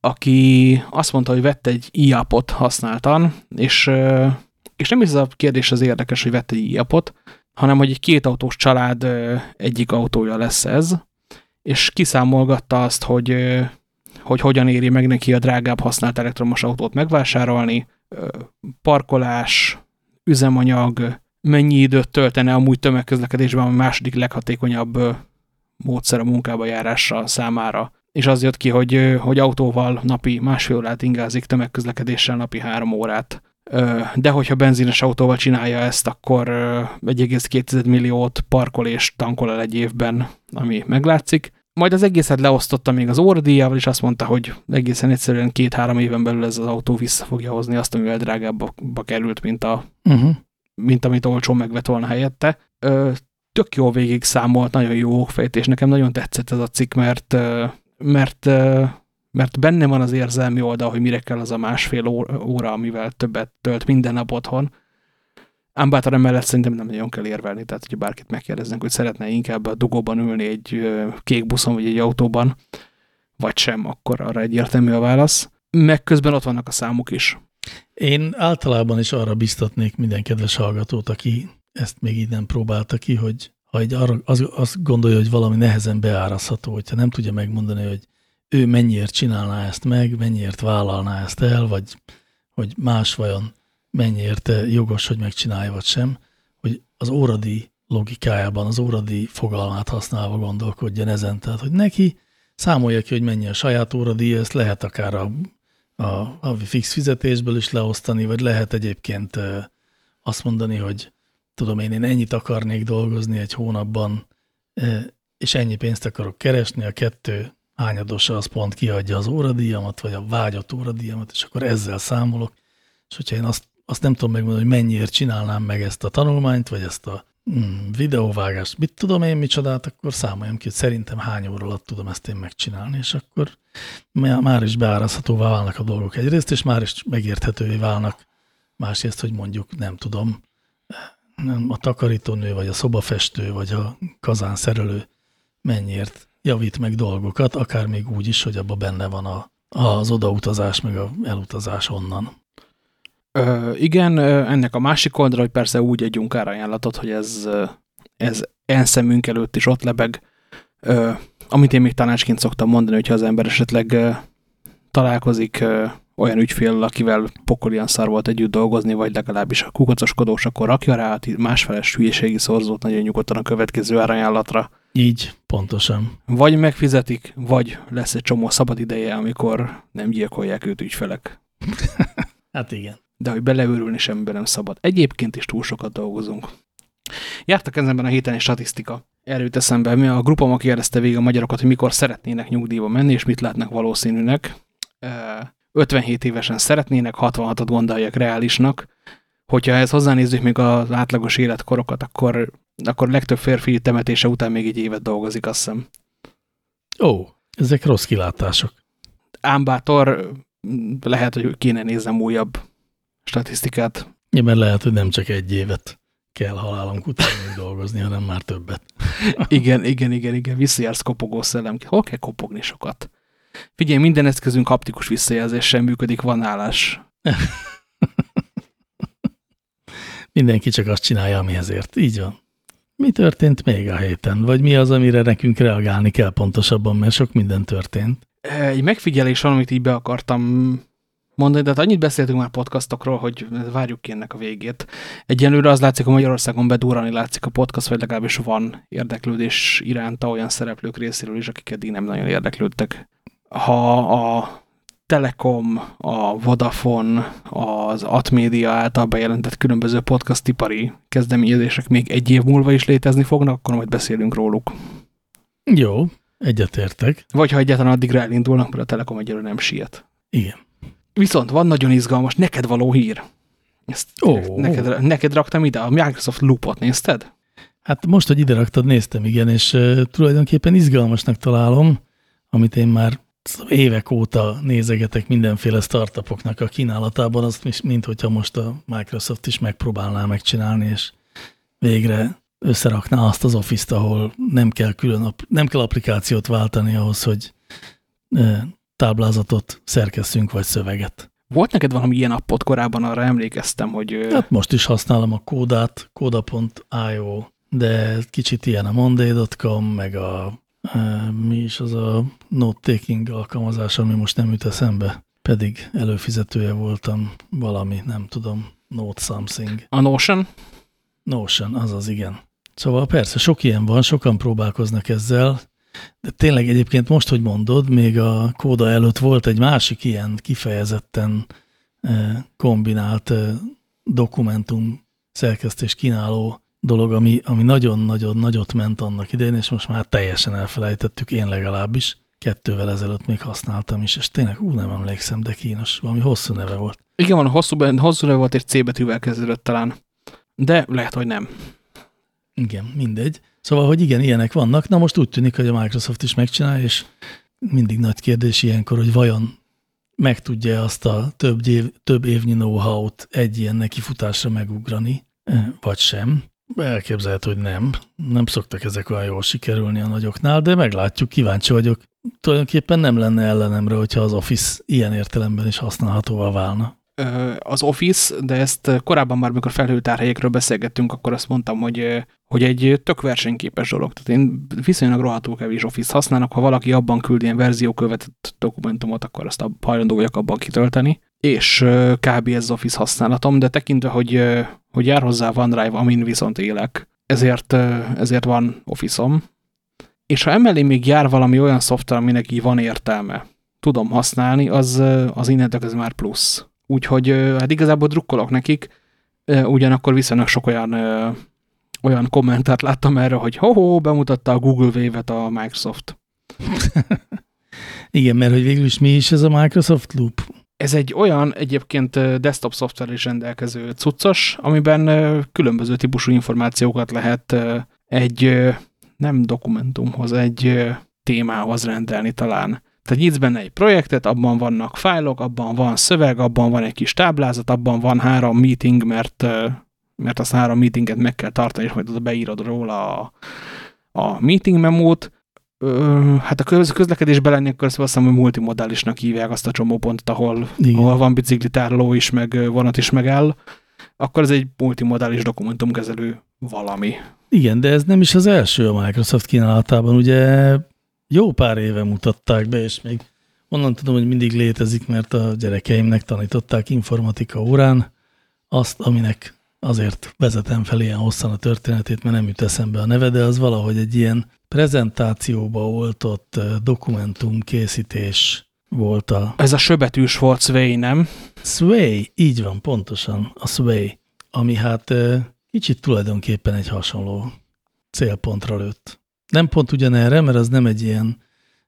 aki azt mondta, hogy vett egy iapot használtan, és, és nem is ez a kérdés az érdekes, hogy vett egy iapot, hanem hogy egy kétautós család egyik autója lesz ez, és kiszámolgatta azt, hogy hogy hogyan éri meg neki a drágább használt elektromos autót megvásárolni, parkolás, üzemanyag, mennyi időt töltene amúgy tömegközlekedésben a második leghatékonyabb módszer a munkába járásra számára. És az jött ki, hogy, hogy autóval napi másfél órát ingázik, tömegközlekedéssel napi három órát. De hogyha benzines autóval csinálja ezt, akkor 1,2 milliót parkol és tankol el egy évben, ami meglátszik. Majd az egészet leosztotta még az óradíjával, és azt mondta, hogy egészen egyszerűen két-három éven belül ez az autó vissza fogja hozni azt, amivel drágábbba került, mint, a, uh -huh. mint amit olcsó megvett volna helyette. Ö, tök jó végig számolt, nagyon jó okfejtés. Nekem nagyon tetszett ez a cikk, mert, mert, mert benne van az érzelmi oldal, hogy mire kell az a másfél óra, amivel többet tölt minden nap otthon Ám bátor emellett szerintem nem nagyon kell érvelni, tehát hogyha bárkit megkérdeznek, hogy szeretne inkább a dugóban ülni egy kék buszon vagy egy autóban, vagy sem, akkor arra egyértelmű a válasz. Meg közben ott vannak a számok is. Én általában is arra biztatnék minden kedves hallgatót, aki ezt még így nem próbálta ki, hogy ha egy arra, az, azt gondolja, hogy valami nehezen beárazható, hogyha nem tudja megmondani, hogy ő mennyiért csinálná ezt meg, mennyiért vállalná ezt el, vagy hogy más vajon mennyiért jogos, hogy megcsinálja, vagy sem, hogy az óradi logikájában, az óradi fogalmát használva gondolkodjon ezen. Tehát, hogy neki számolja ki, hogy mennyi a saját óradi, ezt lehet akár a, a, a fix fizetésből is leosztani, vagy lehet egyébként azt mondani, hogy tudom én, én ennyit akarnék dolgozni egy hónapban, és ennyi pénzt akarok keresni, a kettő hányadosa az pont kiadja az óradíjamat, vagy a vágyott óradíjamat, és akkor ezzel számolok, és hogyha én azt azt nem tudom megmondani, hogy mennyiért csinálnám meg ezt a tanulmányt, vagy ezt a hmm, videóvágás, mit tudom én micsodát, akkor számoljam ki, hogy szerintem hány óra alatt tudom ezt én megcsinálni, és akkor már is beárazhatóvá válnak a dolgok egyrészt, és már is megérthetővé válnak másrészt, hogy mondjuk nem tudom, nem a takarítónő, vagy a szobafestő, vagy a kazánszerelő mennyiért javít meg dolgokat, akár még úgy is, hogy abban benne van a, az odautazás, meg a elutazás onnan. Ö, igen, ennek a másik oldalra, hogy persze úgy adjunk árajánlatot, hogy ez, ez enszemünk előtt is ott lebeg, ö, amit én még tanácsként szoktam mondani, hogyha az ember esetleg ö, találkozik ö, olyan ügyfél, akivel pokolian szar volt együtt dolgozni, vagy legalábbis a kukacoskodós, akkor rakja rá a másfeles hülyeségi szorzót nagyon nyugodtan a következő árajánlatra. Így, pontosan. Vagy megfizetik, vagy lesz egy csomó szabad ideje, amikor nem gyilkolják őt ügyfelek. hát igen. De hogy beleőrülni semmiben nem szabad. Egyébként is túl sokat dolgozunk. Jártak ezenben a héten egy statisztika. Erről eszembe, mi a grupama kérdezte végig a magyarokat, hogy mikor szeretnének nyugdíjba menni, és mit látnak valószínűnek. 57 évesen szeretnének, 66-ot gondolják reálisnak. Hogyha ez hozzánézzük még az átlagos életkorokat, akkor, akkor legtöbb férfi temetése után még egy évet dolgozik, azt hiszem. Ó, ezek rossz kilátások. Ámbátor, lehet, hogy kéne nézem újabb statisztikát. Mert lehet, hogy nem csak egy évet kell halálunk után dolgozni, hanem már többet. igen, igen, igen, igen, visszajársz kopogó szellem. Hol kell kopogni sokat? Figyelj, minden eszközünk haptikus visszajelzéssel működik, van állás. Mindenki csak azt csinálja, ami ezért. Így van. Mi történt még a héten? Vagy mi az, amire nekünk reagálni kell pontosabban, mert sok minden történt? Egy megfigyelés van, amit így be akartam mondani, de hát annyit beszéltünk már podcastokról, hogy várjuk ki ennek a végét. Egyenlőre az látszik, hogy Magyarországon bedurrani látszik a podcast, vagy legalábbis van érdeklődés iránta olyan szereplők részéről is, akik eddig nem nagyon érdeklődtek ha a Telekom, a Vodafone, az Atmedia által bejelentett különböző podcast-ipari kezdeményezések még egy év múlva is létezni fognak, akkor majd beszélünk róluk. Jó, egyetértek. Vagy ha egyáltalán addigra elindulnak, mert a Telekom egyelőre nem siet. Igen. Viszont van nagyon izgalmas, neked való hír. Ezt oh. neked, neked raktam ide, a Microsoft Loopot nézted? Hát most, hogy ide raktad, néztem, igen, és uh, tulajdonképpen izgalmasnak találom, amit én már évek óta nézegetek mindenféle startupoknak a kínálatában, azt mint hogyha most a Microsoft is megpróbálná megcsinálni, és végre összerakná azt az Office-t, ahol nem kell, külön, nem kell applikációt váltani ahhoz, hogy táblázatot szerkesztünk, vagy szöveget. Volt neked valami ilyen appot korábban, arra emlékeztem, hogy... Hát most is használom a kódát, kóda.io, de kicsit ilyen a monday.com, meg a mi is az a note-taking alkalmazás, ami most nem jut eszembe, pedig előfizetője voltam valami, nem tudom, note something. A Notion? Notion, azaz, igen. Szóval persze sok ilyen van, sokan próbálkoznak ezzel, de tényleg egyébként most, hogy mondod, még a kóda előtt volt egy másik ilyen kifejezetten kombinált dokumentum szerkesztés kínáló dolog, ami, ami nagyon-nagyon nagyot ment annak idején, és most már teljesen elfelejtettük, én legalábbis. Kettővel ezelőtt még használtam is, és tényleg ú, nem emlékszem, de kínos. Valami hosszú neve volt. Igen, van, hosszú, hosszú neve volt, és C betűvel kezdődött talán. De lehet, hogy nem. Igen, mindegy. Szóval, hogy igen, ilyenek vannak. Na most úgy tűnik, hogy a Microsoft is megcsinálja, és mindig nagy kérdés ilyenkor, hogy vajon meg tudja azt a több, év, több évnyi know-how-t egy ilyen nekifutásra megugrani, vagy sem. Elképzelhető, hogy nem. Nem szoktak ezek olyan jól sikerülni a nagyoknál, de meglátjuk, kíváncsi vagyok. Tulajdonképpen nem lenne ellenemre, hogyha az Office ilyen értelemben is használhatóvá válna. Az Office, de ezt korábban már, mikor felhőtárhelyekről beszélgettünk, akkor azt mondtam, hogy, hogy egy tök versenyképes dolog. Tehát én viszonylag rohadtul kevés Office használok, ha valaki abban küld ilyen verziókövetett dokumentumot, akkor azt hajlandó vagyok abban kitölteni és kb. ez Office használatom, de tekintve, hogy, hogy jár hozzá OneDrive, amin viszont élek, ezért, ezért van Office-om. És ha emellé még jár valami olyan szoftver, aminek így van értelme, tudom használni, az, az innentől ez már plusz. Úgyhogy hát igazából drukkolok nekik, ugyanakkor viszonylag sok olyan, olyan kommentát láttam erre, hogy ho-ho, bemutatta a Google Wave-et a Microsoft. Igen, mert hogy végül is mi is ez a Microsoft Loop? Ez egy olyan egyébként desktop szoftver is rendelkező cuccos, amiben különböző típusú információkat lehet egy nem dokumentumhoz, egy témához rendelni talán. Tehát nyitsz benne egy projektet, abban vannak fájlok, abban van szöveg, abban van egy kis táblázat, abban van három meeting, mert, mert azt három meetinget meg kell tartani, és majd oda beírod róla a, a meeting memót. Hát a közlekedésben lenni, akkor azt hiszem, hogy multimodálisnak hívják azt a csomópontot, ahol, ahol van biciklitárló is, meg vonat is megáll. Akkor ez egy multimodális dokumentumkezelő valami. Igen, de ez nem is az első a Microsoft kínálatában. Ugye jó pár éve mutatták be, és még onnan tudom, hogy mindig létezik, mert a gyerekeimnek tanították informatika órán azt, aminek azért vezetem fel ilyen hosszan a történetét, mert nem jut eszembe a neve, de az valahogy egy ilyen prezentációba oltott dokumentum készítés volt a... Ez a söbetűs volt Sway, nem? Sway, így van, pontosan, a Sway, ami hát kicsit tulajdonképpen egy hasonló célpontra lőtt. Nem pont ugyanerre, mert az nem egy ilyen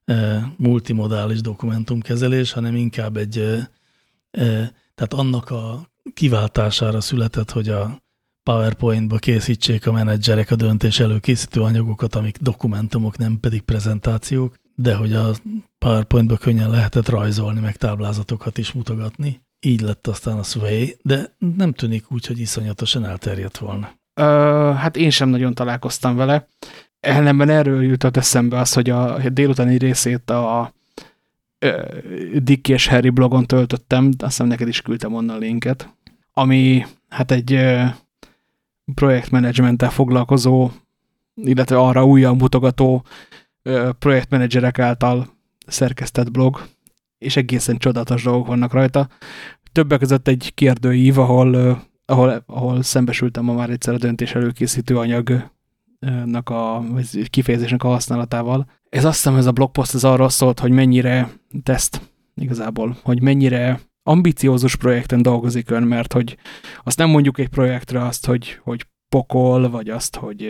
e, multimodális dokumentumkezelés, hanem inkább egy, e, e, tehát annak a kiváltására született, hogy a PowerPoint-ba készítsék a menedzserek a döntés előkészítő anyagokat, amik dokumentumok, nem pedig prezentációk, de hogy a PowerPoint-ba könnyen lehetett rajzolni, meg táblázatokat is mutogatni. Így lett aztán a Sway, de nem tűnik úgy, hogy iszonyatosan elterjedt volna. Ö, hát én sem nagyon találkoztam vele. Ellenben erről jutott eszembe az, hogy a délutáni részét a Dick és Harry blogon töltöttem, azt hiszem neked is küldtem onnan linket, ami hát egy projektmenedzsmenttel foglalkozó, illetve arra újra mutogató projektmenedzserek által szerkesztett blog, és egészen csodatos dolgok vannak rajta. Többek között egy kérdőív, ahol, ahol, ahol szembesültem ma már egyszer a döntés előkészítő anyag a vagy kifejezésnek a használatával. Ez azt hiszem, ez a blogpost ez arról szólt, hogy mennyire teszt igazából, hogy mennyire ambiciózus projekten dolgozik ön, mert hogy azt nem mondjuk egy projektre azt, hogy, hogy pokol, vagy azt, hogy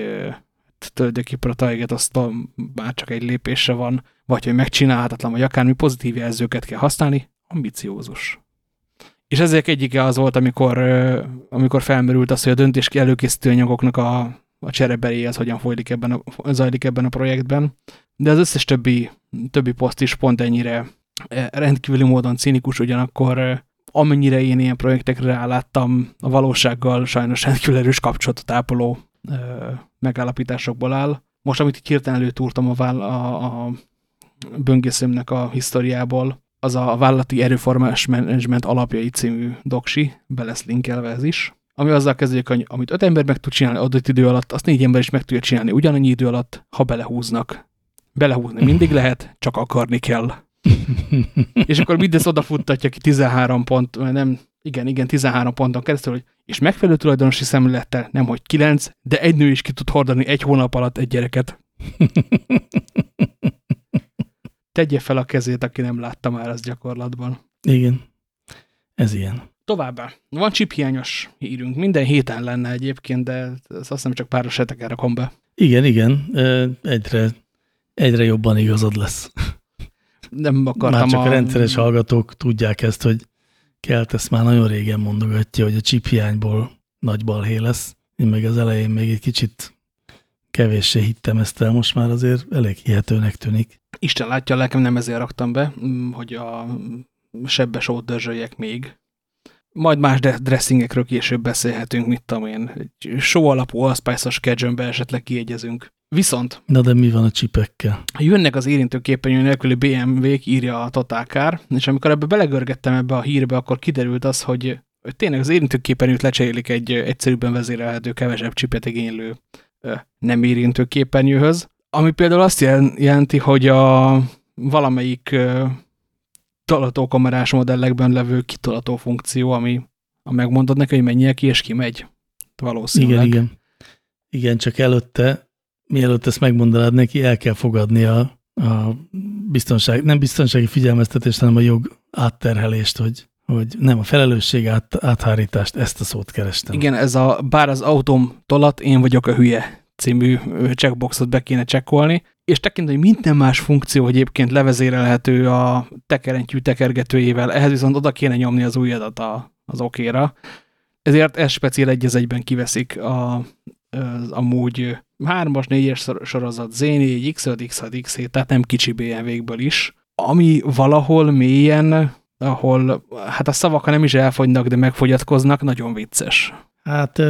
tulajdonképpen a taiget azt már csak egy lépésre van, vagy hogy megcsinálhatatlan, vagy akármi pozitív jelzőket kell használni, ambiciózus. És ezek egyike az volt, amikor, amikor felmerült az, hogy a döntés előkészítő anyagoknak a a csereberé az hogyan folyik ebben a, zajlik ebben a projektben. De az összes többi, többi poszt is pont ennyire eh, rendkívüli módon cinikus, ugyanakkor eh, amennyire én ilyen projektekre ráláttam, a valósággal sajnos rendkívül erős kapcsolatot ápoló ö, eh, megállapításokból áll. Most, amit itt hirtelen előtúrtam a, a, a böngészőmnek a historiából, az a vállalati erőformás menedzsment alapjai című doksi, be lesz linkelve ez is ami azzal kezdődik, hogy amit öt ember meg tud csinálni adott idő alatt, azt négy ember is meg tudja csinálni ugyanannyi idő alatt, ha belehúznak. Belehúzni mindig lehet, csak akarni kell. és akkor mindezt odafuttatja ki 13 pont, nem, igen, igen, 13 ponton keresztül, hogy és megfelelő tulajdonosi szemlélettel, nem hogy 9, de egy nő is ki tud hordani egy hónap alatt egy gyereket. Tegye fel a kezét, aki nem látta már ezt gyakorlatban. Igen, ez ilyen. Továbbá, van hiányos hírünk. Minden héten lenne egyébként, de azt hiszem csak pár esetekre rakom be. Igen, igen. Egyre, egyre jobban igazad lesz. Nem akartam Már csak a rendszeres hallgatók tudják ezt, hogy Kelt ezt már nagyon régen mondogatja, hogy a hiányból nagy balhé lesz. Én meg az elején még egy kicsit kevéssé hittem ezt el, most már azért elég hihetőnek tűnik. Isten látja, a lelkem nem ezért raktam be, hogy a sebbes ót még majd más dressingekről később beszélhetünk, mit tudom én. Egy show alapú allspice-os esetleg kiegyezünk. Viszont... Na de mi van a csipekkel? Jönnek az érintőképernyő nélküli BMW-k, írja a Totálkár, és amikor ebbe belegörgettem ebbe a hírbe, akkor kiderült az, hogy, hogy tényleg az érintőképernyőt lecserélik egy egyszerűbben vezérelhető, kevesebb csipet igénylő nem érintőképernyőhöz, ami például azt jelenti, hogy a valamelyik tolatókamerás modellekben levő kitolató funkció, ami a megmondod neki, hogy menjél ki, és kimegy. Valószínűleg. Igen, igen. Igen, csak előtte, mielőtt ezt megmondanád neki, el kell fogadni a, a biztonság, nem biztonsági figyelmeztetést, hanem a jog átterhelést, hogy, hogy nem a felelősség át, áthárítást, ezt a szót kerestem. Igen, ez a bár az autóm tolat, én vagyok a hülye című checkboxot be kéne csekkolni, és tekintve, hogy minden más funkció egyébként levezérelhető a tekerentyű tekergetőjével, ehhez viszont oda kéne nyomni az ujjadat a, az okéra, ezért ez speciál egy egyben kiveszik a, az amúgy 3-as, 4-es sorozat Z4, X5, X6, X7, tehát nem kicsi BMW-kből is, ami valahol mélyen, ahol hát a szavak nem is elfogynak, de megfogyatkoznak, nagyon vicces. Hát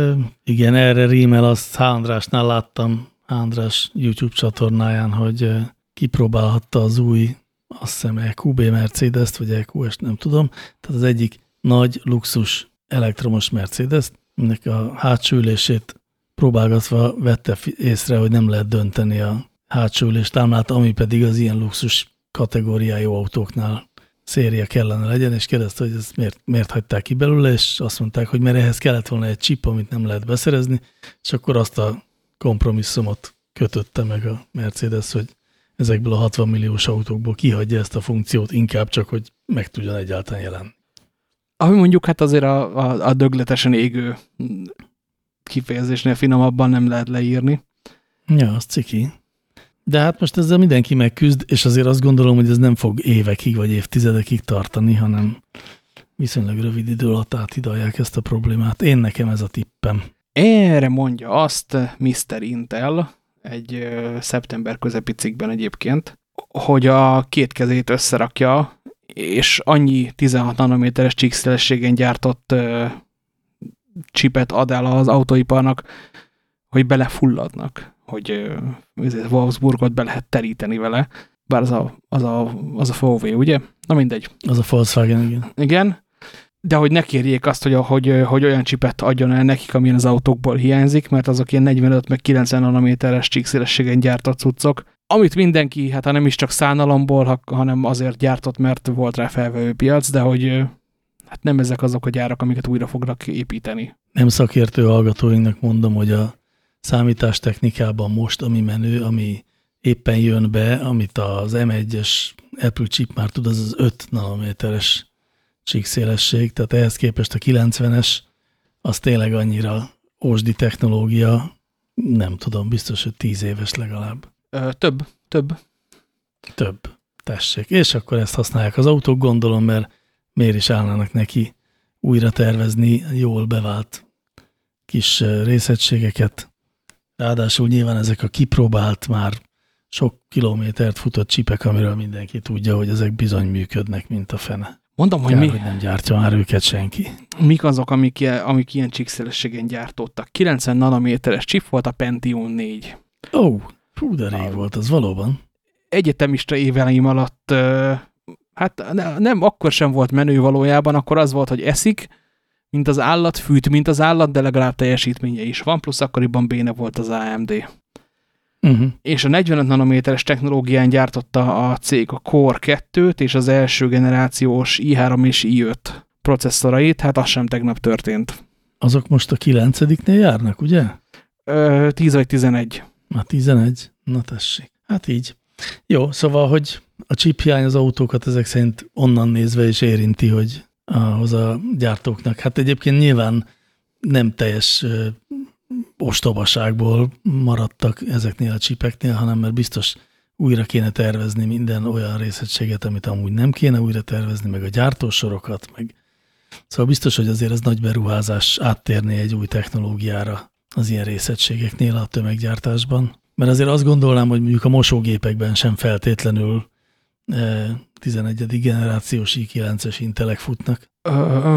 igen, erre rímel azt H. Andrásnál láttam. András YouTube csatornáján, hogy kipróbálhatta az új, azt hiszem EQB Mercedes-t, vagy EQS, nem tudom. Tehát az egyik nagy luxus elektromos Mercedes, ennek a hátsó ülését próbálgatva vette észre, hogy nem lehet dönteni a hátsó üléstámlát, ami pedig az ilyen luxus kategóriájú autóknál széria kellene legyen, és kérdezte, hogy ezt miért, miért hagyták ki belőle, és azt mondták, hogy mert ehhez kellett volna egy chip, amit nem lehet beszerezni, és akkor azt a kompromisszumot kötötte meg a Mercedes, hogy ezekből a 60 milliós autókból kihagyja ezt a funkciót, inkább csak, hogy meg tudjon egyáltalán jelenni. Ami mondjuk hát azért a, a, a dögletesen égő kifejezésnél finomabban nem lehet leírni. Ja, az ciki. De hát most ezzel mindenki megküzd, és azért azt gondolom, hogy ez nem fog évekig vagy évtizedekig tartani, hanem viszonylag rövid idő alatt áthidalják ezt a problémát. Én nekem ez a tippem. Erre mondja azt Mr. Intel, egy szeptember közepi cikkben egyébként, hogy a két kezét összerakja, és annyi 16 nanométeres csíkszélességen gyártott csipet ad el az autóiparnak, hogy belefulladnak hogy Wolfsburgot be lehet teríteni vele, bár az a, az a, az a VW, ugye? Na mindegy. Az a Volkswagen, igen. Igen, de hogy ne kérjék azt, hogy, hogy, hogy olyan csipet adjon el nekik, amilyen az autókból hiányzik, mert azok ilyen 45 meg 90 nanométeres csíkszélességen gyártott cuccok, amit mindenki, hát ha nem is csak szánalomból, hanem azért gyártott, mert volt rá felvevő piac, de hogy hát nem ezek azok a gyárak, amiket újra fognak építeni. Nem szakértő hallgatóinknak mondom, hogy a számítástechnikában most, ami menő, ami éppen jön be, amit az M1-es Apple chip már tud, az az 5 nanométeres csíkszélesség, tehát ehhez képest a 90-es az tényleg annyira ósdi technológia, nem tudom, biztos, hogy 10 éves legalább. Ö, több, több. Több, tessék. És akkor ezt használják az autók, gondolom, mert miért is állnának neki újra tervezni jól bevált kis részegységeket, Ráadásul nyilván ezek a kipróbált már sok kilométert futott csipek, amiről mindenki tudja, hogy ezek bizony működnek, mint a fene. Mondom, hogy Kár, mi... hogy nem gyártja már őket senki. Mik azok, amik, amik ilyen csíkszélességen gyártottak? 90 nanométeres chip volt a Pentium 4. Ó, oh, fú, de rég volt, az valóban. Egyetemista éveim alatt, hát nem, akkor sem volt menő valójában, akkor az volt, hogy eszik, mint az állat, fűt, mint az állat, de legalább teljesítménye is van, plusz akkoriban béne volt az AMD. Uh -huh. És a 45 nanométeres technológián gyártotta a cég a Core 2-t és az első generációs i3 és i5 processzorait, hát az sem tegnap történt. Azok most a 9-nél járnak, ugye? Ö, 10 vagy 11. Na 11? Na tessék. Hát így. Jó, szóval, hogy a chip hiány az autókat ezek szerint onnan nézve is érinti, hogy ahhoz a gyártóknak. Hát egyébként nyilván nem teljes ostobaságból maradtak ezeknél a csipeknél, hanem mert biztos újra kéne tervezni minden olyan részegységet, amit amúgy nem kéne újra tervezni, meg a gyártósorokat, meg szóval biztos, hogy azért ez nagy beruházás áttérni egy új technológiára az ilyen részegységeknél a tömeggyártásban. Mert azért azt gondolnám, hogy mondjuk a mosógépekben sem feltétlenül 11. generációs i9-es Intelek futnak?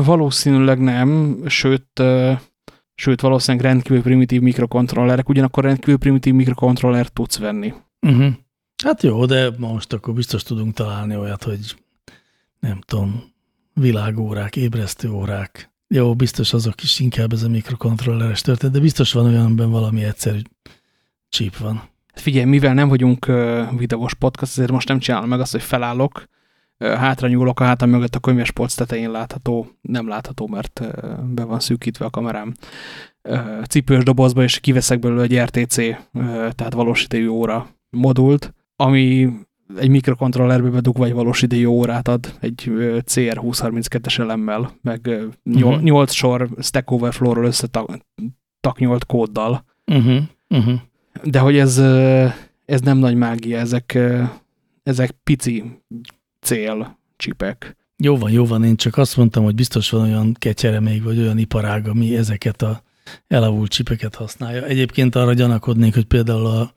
Valószínűleg nem, sőt, sőt valószínűleg rendkívül primitív mikrokontrollerek, ugyanakkor rendkívül primitív mikrokontroller tudsz venni. Uh -huh. Hát jó, de most akkor biztos tudunk találni olyat, hogy nem tudom, világórák, ébresztőórák. Jó, biztos azok is inkább ez a mikrokontrolleres történet, de biztos van olyanben valami egyszerű chip van. Figyelj, mivel nem vagyunk videós podcast, ezért most nem csinálom meg azt, hogy felállok, hátra nyúlok a hátam mögött a könyves polc tetején látható, nem látható, mert be van szűkítve a kamerám, cipős dobozba, és kiveszek belőle egy RTC, tehát valós idejű óra modult, ami egy mikrokontrollerbe bedugva egy valós idejű órát ad, egy CR2032-es elemmel, meg uh -huh. 8 sor Stack Overflow-ról összetaknyolt kóddal. Uh -huh. Uh -huh. De hogy ez, ez nem nagy mágia, ezek, ezek pici cél csipek. Jó van, jó van, én csak azt mondtam, hogy biztos van olyan kecsere még, vagy olyan iparág, ami ezeket a elavult csipeket használja. Egyébként arra gyanakodnék, hogy például a,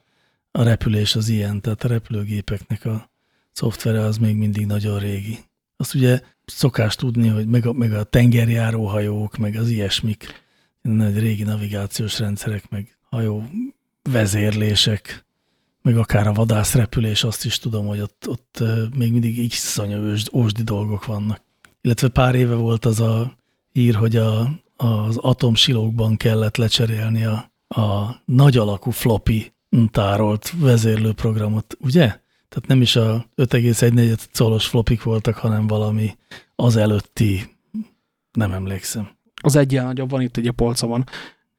a repülés az ilyen, tehát a repülőgépeknek a szoftvere az még mindig nagyon régi. Azt ugye szokás tudni, hogy meg a, meg a tengerjáróhajók, meg az ilyesmik, nagy régi navigációs rendszerek, meg hajó vezérlések, meg akár a vadászrepülés, azt is tudom, hogy ott, ott még mindig iszonyú ósdi dolgok vannak. Illetve pár éve volt az a ír, hogy a, az atomsilókban kellett lecserélni a, a nagy alakú floppy tárolt vezérlőprogramot, ugye? Tehát nem is a 5,1 colos flopik voltak, hanem valami az előtti, nem emlékszem. Az egyen nagyobb van itt egy a polcon.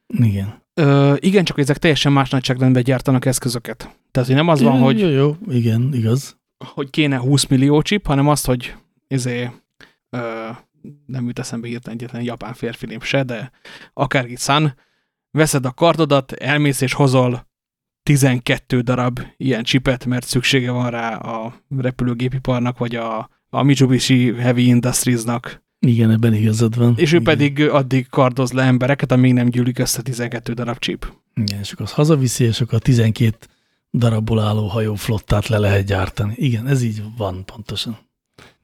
Igen. Ö, igen, csak ezek teljesen más nagyságrendben gyártanak eszközöket. Tehát, hogy nem az van, hogy... Jó, jó, igen, igaz. Hogy kéne 20 millió chip, hanem azt, hogy izé, ö, nem jut eszembe hirtelen egyetlen japán férfilim se, de akárki szán, veszed a kardodat, elmész és hozol 12 darab ilyen csipet, mert szüksége van rá a repülőgépiparnak, vagy a, a Mitsubishi Heavy Industries-nak. Igen, ebben igazad van. És ő Igen. pedig addig kardoz le embereket, amíg nem gyűlik össze 12 darab csip. Igen, és akkor az hazaviszi, és akkor a 12 darabból álló hajóflottát le lehet gyártani. Igen, ez így van pontosan.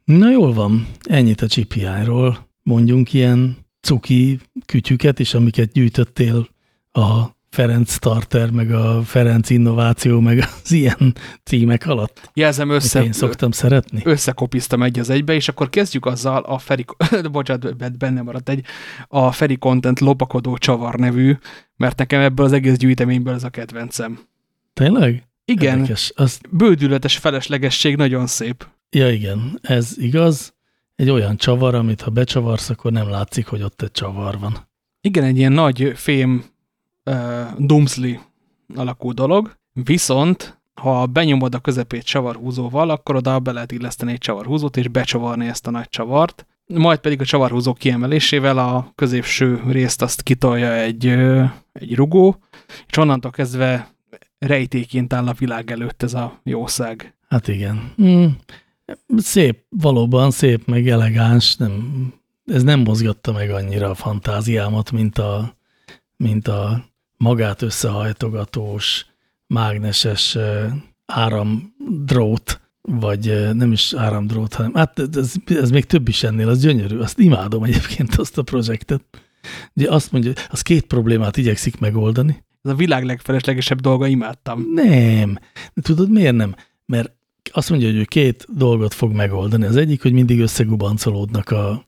Na jól van, ennyit a chip hiányról. Mondjunk ilyen cuki kütyüket is, amiket gyűjtöttél a Ferenc Starter, meg a Ferenc Innováció, meg az ilyen címek alatt. Jelzem össze, Én szoktam szeretni. összekopiztam egy az egybe, és akkor kezdjük azzal a Feri, bocsánat, benne maradt egy, a Feri Content lopakodó csavar nevű, mert nekem ebből az egész gyűjteményből ez a kedvencem. Tényleg? Igen, Érdekes. Azt, bődületes feleslegesség, nagyon szép. ja igen, ez igaz. Egy olyan csavar, amit ha becsavarsz, akkor nem látszik, hogy ott egy csavar van. Igen, egy ilyen nagy fém uh, dumszli alakú dolog, viszont ha benyomod a közepét csavarhúzóval, akkor oda be lehet illeszteni egy csavarhúzót, és becsavarni ezt a nagy csavart. Majd pedig a csavarhúzó kiemelésével a középső részt azt kitolja egy, egy rugó, és onnantól kezdve rejtéként áll a világ előtt ez a jószág. Hát igen. Mm, szép, valóban szép, meg elegáns. Nem, ez nem mozgatta meg annyira a fantáziámat, mint a, mint a magát összehajtogatós, mágneses áramdrót, vagy nem is áramdrót, hanem hát ez, ez még több is ennél, az gyönyörű. Azt imádom egyébként azt a projektet. Ugye azt mondja, az két problémát igyekszik megoldani. Ez a világ legfeleslegesebb dolga, imádtam. Nem. Tudod, miért nem? Mert azt mondja, hogy ő két dolgot fog megoldani. Az egyik, hogy mindig összegubancolódnak a,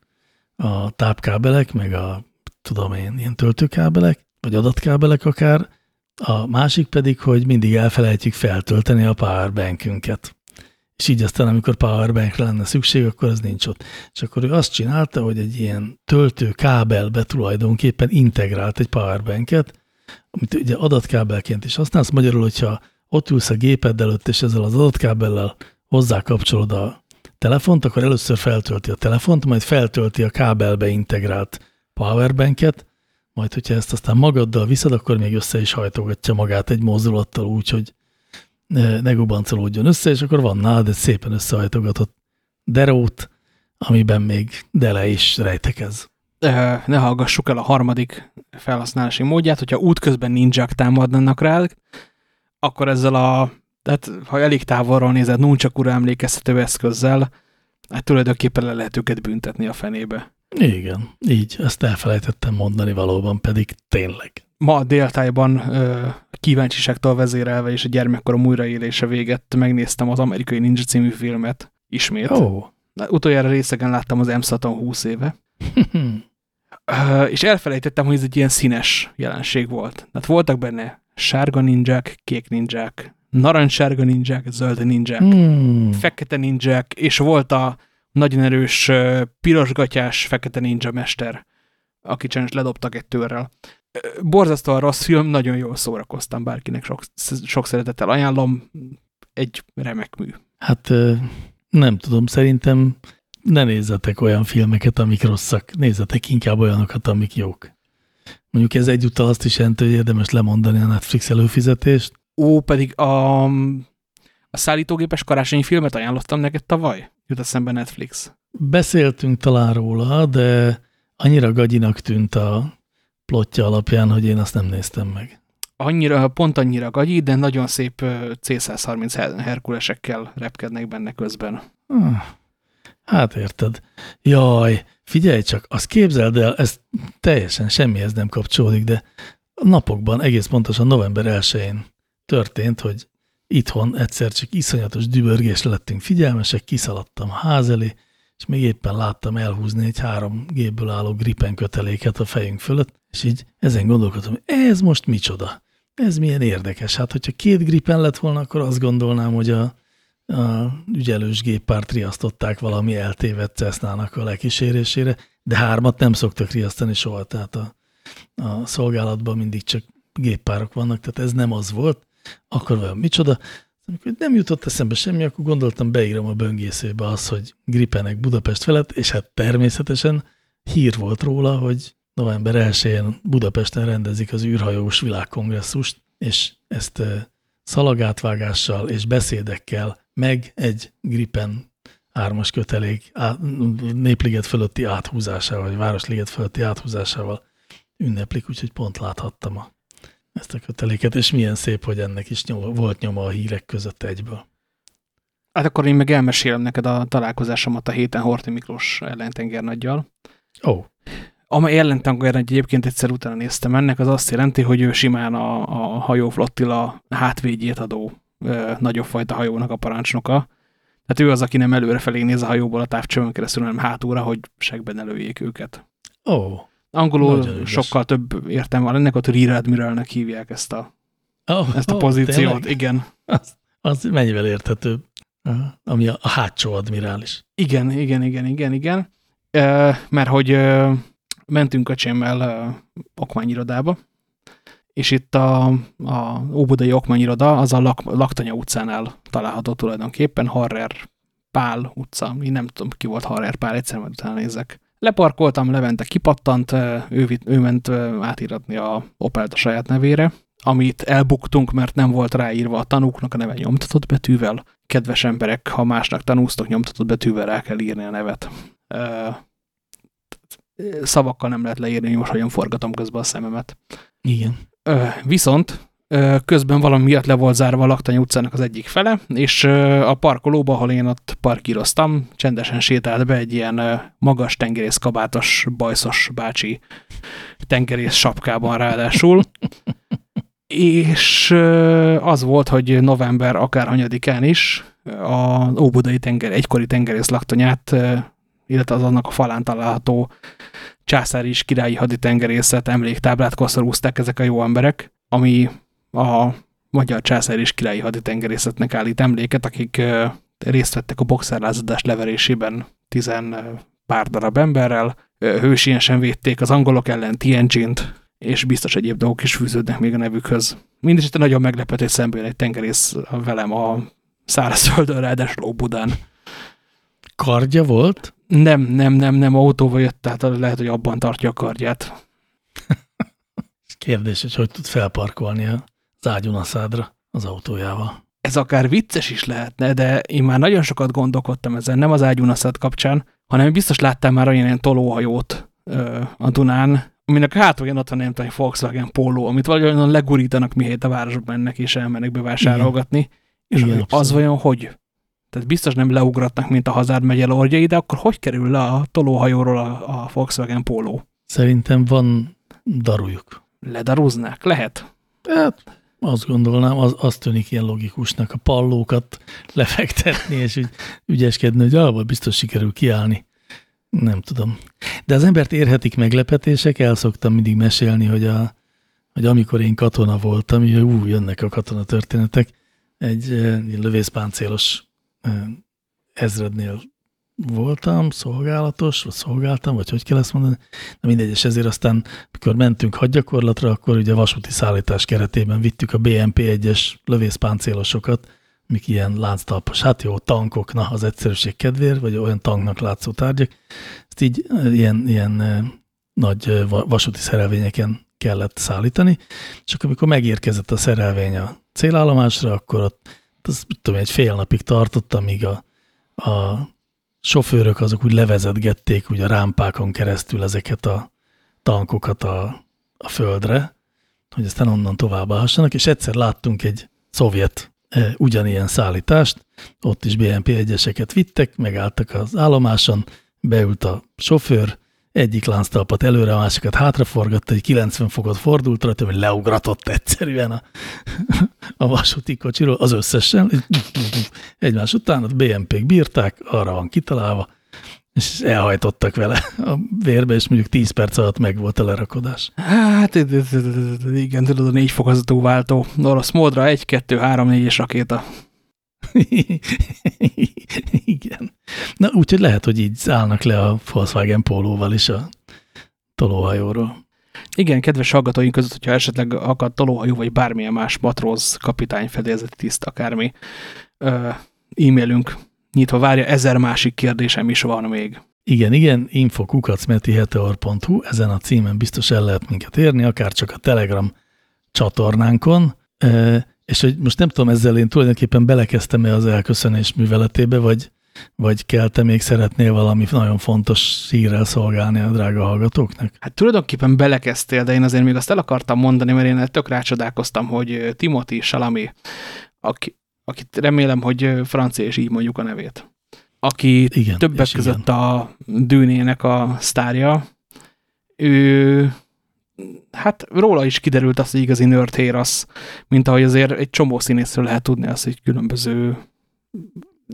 a tápkábelek, meg a, tudom én, ilyen töltőkábelek, vagy adatkábelek akár. A másik pedig, hogy mindig elfelejtjük feltölteni a powerbankünket. És így aztán, amikor powerbankre lenne szükség, akkor az nincs ott. És akkor ő azt csinálta, hogy egy ilyen töltőkábelbe tulajdonképpen integrált egy powerbanket, amit ugye adatkábelként is használsz, magyarul, hogyha ott ülsz a géped előtt, és ezzel az adatkábellel hozzákapcsolod a telefont, akkor először feltölti a telefont, majd feltölti a kábelbe integrált powerbanket, majd hogyha ezt aztán magaddal viszed, akkor még össze is hajtogatja magát egy mozdulattal úgy, hogy ne, gubancolódjon össze, és akkor van nálad egy szépen összehajtogatott derót, amiben még dele is rejtekez. Ne hallgassuk el a harmadik felhasználási módját, hogyha útközben ninják támadnának rád, akkor ezzel a, tehát ha elég távolról nézed, nuncsakura emlékeztető eszközzel, hát tulajdonképpen le lehet őket büntetni a fenébe. Igen, így, ezt elfelejtettem mondani valóban, pedig tényleg. Ma a déltájban kíváncsiságtól vezérelve és a gyermekkorom újraélése véget megnéztem az amerikai Ninja című filmet ismét. Oh. Utoljára részegen láttam az M-Saton 20 éve. Ö, és elfelejtettem, hogy ez egy ilyen színes jelenség volt. Tehát voltak benne sárga ninják, kék ninják, narancssárga ninják, zöld ninják, hmm. fekete ninják, és volt a nagyon erős pirosgatyás fekete ninja mester, aki csenes ledobtak egy törrel. Borzasztóan rossz film, nagyon jól szórakoztam, bárkinek sok, sok szeretettel ajánlom, egy remek mű. Hát nem tudom, szerintem ne nézzetek olyan filmeket, amik rosszak. Nézzetek inkább olyanokat, amik jók. Mondjuk ez egyúttal azt is jelenti, hogy érdemes lemondani a Netflix előfizetést, Ó, pedig a, a szállítógépes karácsonyi filmet ajánlottam neked tavaly? Jut eszembe Netflix. Beszéltünk talán róla, de annyira gagyinak tűnt a plotja alapján, hogy én azt nem néztem meg. Annyira, pont annyira gagyi, de nagyon szép C-130 herkulesekkel repkednek benne közben. Ah, hát érted. Jaj, figyelj csak, azt képzeld el, ez teljesen semmihez nem kapcsolódik, de napokban, egész pontosan november 1-én történt, hogy itthon egyszer csak iszonyatos dübörgés lettünk figyelmesek, kiszaladtam ház elé, és még éppen láttam elhúzni egy három gépből álló gripen köteléket a fejünk fölött, és így ezen gondolkodtam, ez most micsoda? Ez milyen érdekes. Hát, hogyha két gripen lett volna, akkor azt gondolnám, hogy a, a ügyelős géppárt riasztották valami eltévedt cessnának a lekísérésére, de hármat nem szoktak riasztani soha, tehát a, a szolgálatban mindig csak géppárok vannak, tehát ez nem az volt. Akkor vajon micsoda? Amikor nem jutott eszembe semmi, akkor gondoltam, beírom a böngészőbe az, hogy gripenek Budapest felett, és hát természetesen hír volt róla, hogy november 1-én Budapesten rendezik az űrhajós világkongresszust, és ezt szalagátvágással és beszédekkel, meg egy gripen ármas kötelék népliget fölötti áthúzásával, vagy városliget fölötti áthúzásával ünneplik, úgyhogy pont láthattam a ezt a köteléket, és milyen szép, hogy ennek is nyoma, volt nyoma a hírek között egyből. Hát akkor én meg elmesélem neked a találkozásomat a héten Horti Miklós ellentengernaggyal. Ó. Oh. Amely ellentengernagy egyébként egyszer utána néztem ennek, az azt jelenti, hogy ő simán a, a hajóflottila hátvédjét adó ö, nagyobb fajta hajónak a parancsnoka. Tehát ő az, aki nem előrefelé néz a hajóból a távcsövön keresztül, hanem hátúra, hogy segben előjék őket. Ó. Oh. Angolul Nagyon sokkal ügyes. több értelme van ennek, ott Rear Admiralnek hívják ezt a, oh, oh, pozíciót. Tényleg? Igen. Az, az mennyivel érthetőbb, ami a, a hátsó admirális. Igen, igen, igen, igen, igen. E, mert hogy e, mentünk a csémmel e, okmányirodába, és itt a, a Óbudai okmányiroda az a Lak, Laktanya utcánál található tulajdonképpen, Harrer Pál utca. Én nem tudom, ki volt Harrer Pál, egyszer majd utána nézek. Leparkoltam, Levente kipattant, ő, ő ment átíratni a Opelt a saját nevére, amit elbuktunk, mert nem volt ráírva a tanúknak a neve nyomtatott betűvel. Kedves emberek, ha másnak tanúztok, nyomtatott betűvel rá kell írni a nevet. Szavakkal nem lehet leírni, hogy most hogyan forgatom közben a szememet. Igen. Viszont közben valami miatt le volt zárva a Laktany utcának az egyik fele, és a parkolóba, ahol én ott parkíroztam, csendesen sétált be egy ilyen magas tengerész kabátos, bajszos bácsi tengerész sapkában ráadásul. és az volt, hogy november akárhanyadikán is a Óbudai tenger, egykori tengerész laktanyát, illetve az annak a falán található császári és királyi haditengerészet emléktáblát koszorúzták ezek a jó emberek, ami a magyar császár és királyi haditengerészetnek állít emléket, akik részt vettek a boxerlázadás leverésében tizen pár darab emberrel, hősiensen védték az angolok ellen Tianjin-t, és biztos egyéb dolgok is fűződnek még a nevükhöz. Mindenesetre nagyon meglepett, hogy szembe jön egy tengerész velem a szárazföldön, ráadásul Óbudán. Kardja volt? Nem, nem, nem, nem, autóval jött, tehát lehet, hogy abban tartja a kardját. Kérdés, hogy hogy tud felparkolni a az ágyunaszádra az autójával. Ez akár vicces is lehetne, de én már nagyon sokat gondolkodtam ezen, nem az ágyunaszád kapcsán, hanem biztos láttam már olyan ilyen tolóhajót ö, a Dunán, aminek a hátulján ott van nem tudom, Volkswagen Polo, amit valahogyan legurítanak, mihelyt a városba mennek és elmennek bevásárolgatni. Igen. És Igen, az vajon hogy? Tehát biztos nem leugratnak, mint a Hazád megye lordjai, de akkor hogy kerül le a tolóhajóról a, a Volkswagen Polo? Szerintem van darujuk. Ledarúznák? Lehet. Hát, azt gondolnám, az, az tűnik ilyen logikusnak a pallókat lefektetni, és úgy ügyeskedni, hogy abból biztos sikerül kiállni. Nem tudom. De az embert érhetik meglepetések, el szoktam mindig mesélni, hogy, a, hogy amikor én katona voltam, hogy ú, jönnek a katona történetek, egy, egy lövészpáncélos ezrednél voltam, szolgálatos, vagy szolgáltam, vagy hogy kell ezt mondani, de mindegy, és ezért aztán, mikor mentünk hadgyakorlatra, akkor ugye vasúti szállítás keretében vittük a BMP-1-es lövészpáncélosokat, mik ilyen lánctalpas, hát jó, tankok, na, az egyszerűség kedvéért, vagy olyan tanknak látszó tárgyak, ezt így ilyen, ilyen nagy vasúti szerelvényeken kellett szállítani, akkor amikor megérkezett a szerelvény a célállomásra, akkor ott az, tudom, egy fél napig tartott, amíg a, a sofőrök azok úgy levezetgették úgy a rámpákon keresztül ezeket a tankokat a, a földre, hogy aztán onnan tovább állhassanak, és egyszer láttunk egy szovjet e, ugyanilyen szállítást, ott is BNP egyeseket vittek, megálltak az állomáson, beült a sofőr, egyik lánctalpat előre, a másikat hátraforgatta, egy 90 fokot fordult rajta, hogy leugratott egyszerűen a, a vasúti kocsiról, az összesen, egymás után, ott BNP-k bírták, arra van kitalálva, és elhajtottak vele a vérbe, és mondjuk 10 perc alatt meg volt a lerakodás. Hát igen, tudod, a négy fokozatú váltó. Orosz módra 1, 2, 3, 4 és rakéta. igen. Na, úgyhogy lehet, hogy így állnak le a Volkswagen pólóval is a tolóhajóról. Igen, kedves hallgatóink között, hogyha esetleg akad tolóhajó, vagy bármilyen más matróz, kapitány, fedélzeti tiszt, akármi, e-mailünk nyitva várja, ezer másik kérdésem is van még. Igen, igen, infokukacmetiheteor.hu, ezen a címen biztos el lehet minket érni, akár csak a Telegram csatornánkon, e, és hogy most nem tudom, ezzel én tulajdonképpen belekezdtem-e az elköszönés műveletébe, vagy, vagy kell te még szeretnél valami nagyon fontos hírrel szolgálni a drága hallgatóknak? Hát tulajdonképpen belekezdtél, de én azért még azt el akartam mondani, mert én tök rácsodálkoztam, hogy Timothy Salami, aki, akit remélem, hogy francia és így mondjuk a nevét, aki igen, többek között igen. a dűnének a sztárja, ő hát róla is kiderült az, hogy igazi nerd az, mint ahogy azért egy csomó színészről lehet tudni azt, hogy különböző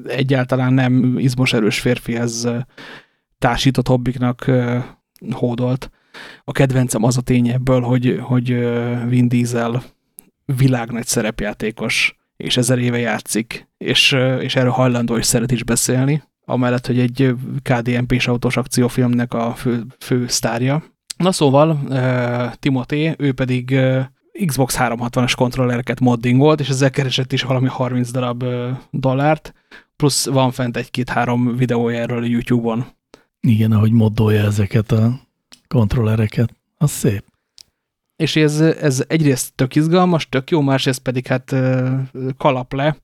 egyáltalán nem izmos erős férfihez társított hobbiknak hódolt. A kedvencem az a tény ebből, hogy, hogy Vin Diesel világnagy szerepjátékos, és ezer éve játszik, és, és erről hajlandó is szeret is beszélni, amellett, hogy egy KDNP-s autós akciófilmnek a fő, fő sztárja. Na szóval, uh, Timothée, ő pedig uh, Xbox 360-as kontrollereket moddingolt, és ezzel keresett is valami 30 darab uh, dollárt, plusz van fent egy-két-három videója erről a YouTube-on. Igen, ahogy moddolja ezeket a kontrollereket. Az szép. És ez, ez egyrészt tök izgalmas, tök jó, másrészt pedig hát kalap le.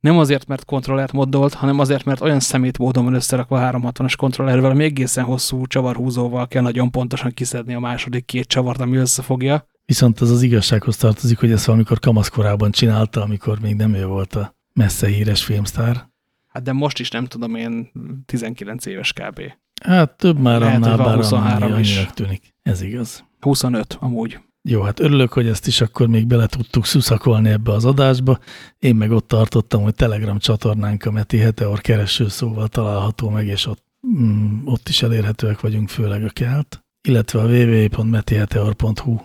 Nem azért, mert kontrollert moddolt, hanem azért, mert olyan szemét módon van összerakva a 360-as kontrollervel, ami egészen hosszú csavarhúzóval kell nagyon pontosan kiszedni a második két csavart, ami összefogja. Viszont az az igazsághoz tartozik, hogy ezt valamikor kamaszkorában csinálta, amikor még nem ő volt a messze híres filmsztár. Hát de most is nem tudom, én 19 éves kb. Hát több már Lehet, annál, bár 23 is. tűnik. Ez igaz. 25 amúgy. Jó, hát örülök, hogy ezt is akkor még bele tudtuk szuszakolni ebbe az adásba. Én meg ott tartottam, hogy Telegram csatornánk a Meti Heteor kereső szóval található meg, és ott, mm, ott is elérhetőek vagyunk, főleg a kelt. Illetve a www.metiheteor.hu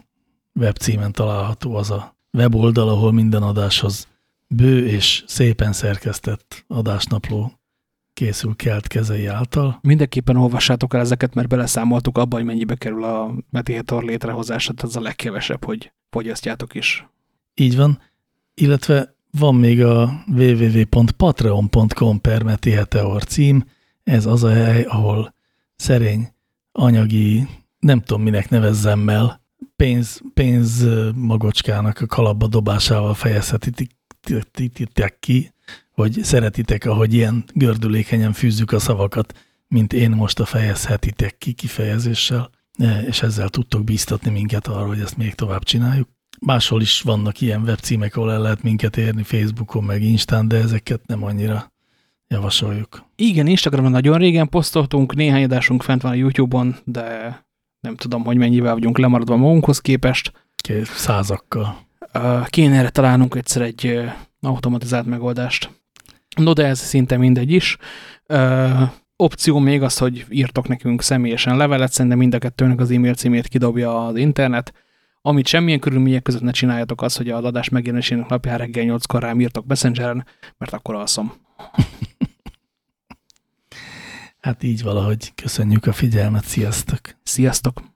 webcímen található az a weboldal, ahol minden adáshoz bő és szépen szerkesztett adásnapló készül kelt kezei által. Mindenképpen olvassátok el ezeket, mert beleszámoltuk abba, hogy mennyibe kerül a Mediator létrehozása, tehát az a legkevesebb, hogy fogyasztjátok is. Így van, illetve van még a www.patreon.com per Mediator cím, ez az a hely, ahol szerény anyagi, nem tudom minek nevezzem el, pénz, pénz magocskának a kalapba dobásával fejezhetitek ki hogy szeretitek, ahogy ilyen gördülékenyen fűzzük a szavakat, mint én most a fejezhetitek ki kifejezéssel, e, és ezzel tudtok bíztatni minket arra, hogy ezt még tovább csináljuk. Máshol is vannak ilyen webcímek, ahol el lehet minket érni Facebookon, meg Instán, de ezeket nem annyira javasoljuk. Igen, Instagramon nagyon régen posztoltunk, néhány adásunk fent van a YouTube-on, de nem tudom, hogy mennyivel vagyunk lemaradva magunkhoz képest. Két százakkal. Kéne erre találnunk egyszer egy automatizált megoldást. No, de ez szinte mindegy is. Ö, opció még az, hogy írtok nekünk személyesen levelet, szerintem mind a kettőnek az e-mail címét kidobja az internet. Amit semmilyen körülmények között ne csináljatok az, hogy az adás megjelenésének napján reggel 8-kor rám írtok Messengeren, mert akkor alszom. hát így valahogy köszönjük a figyelmet, sziasztok! Sziasztok!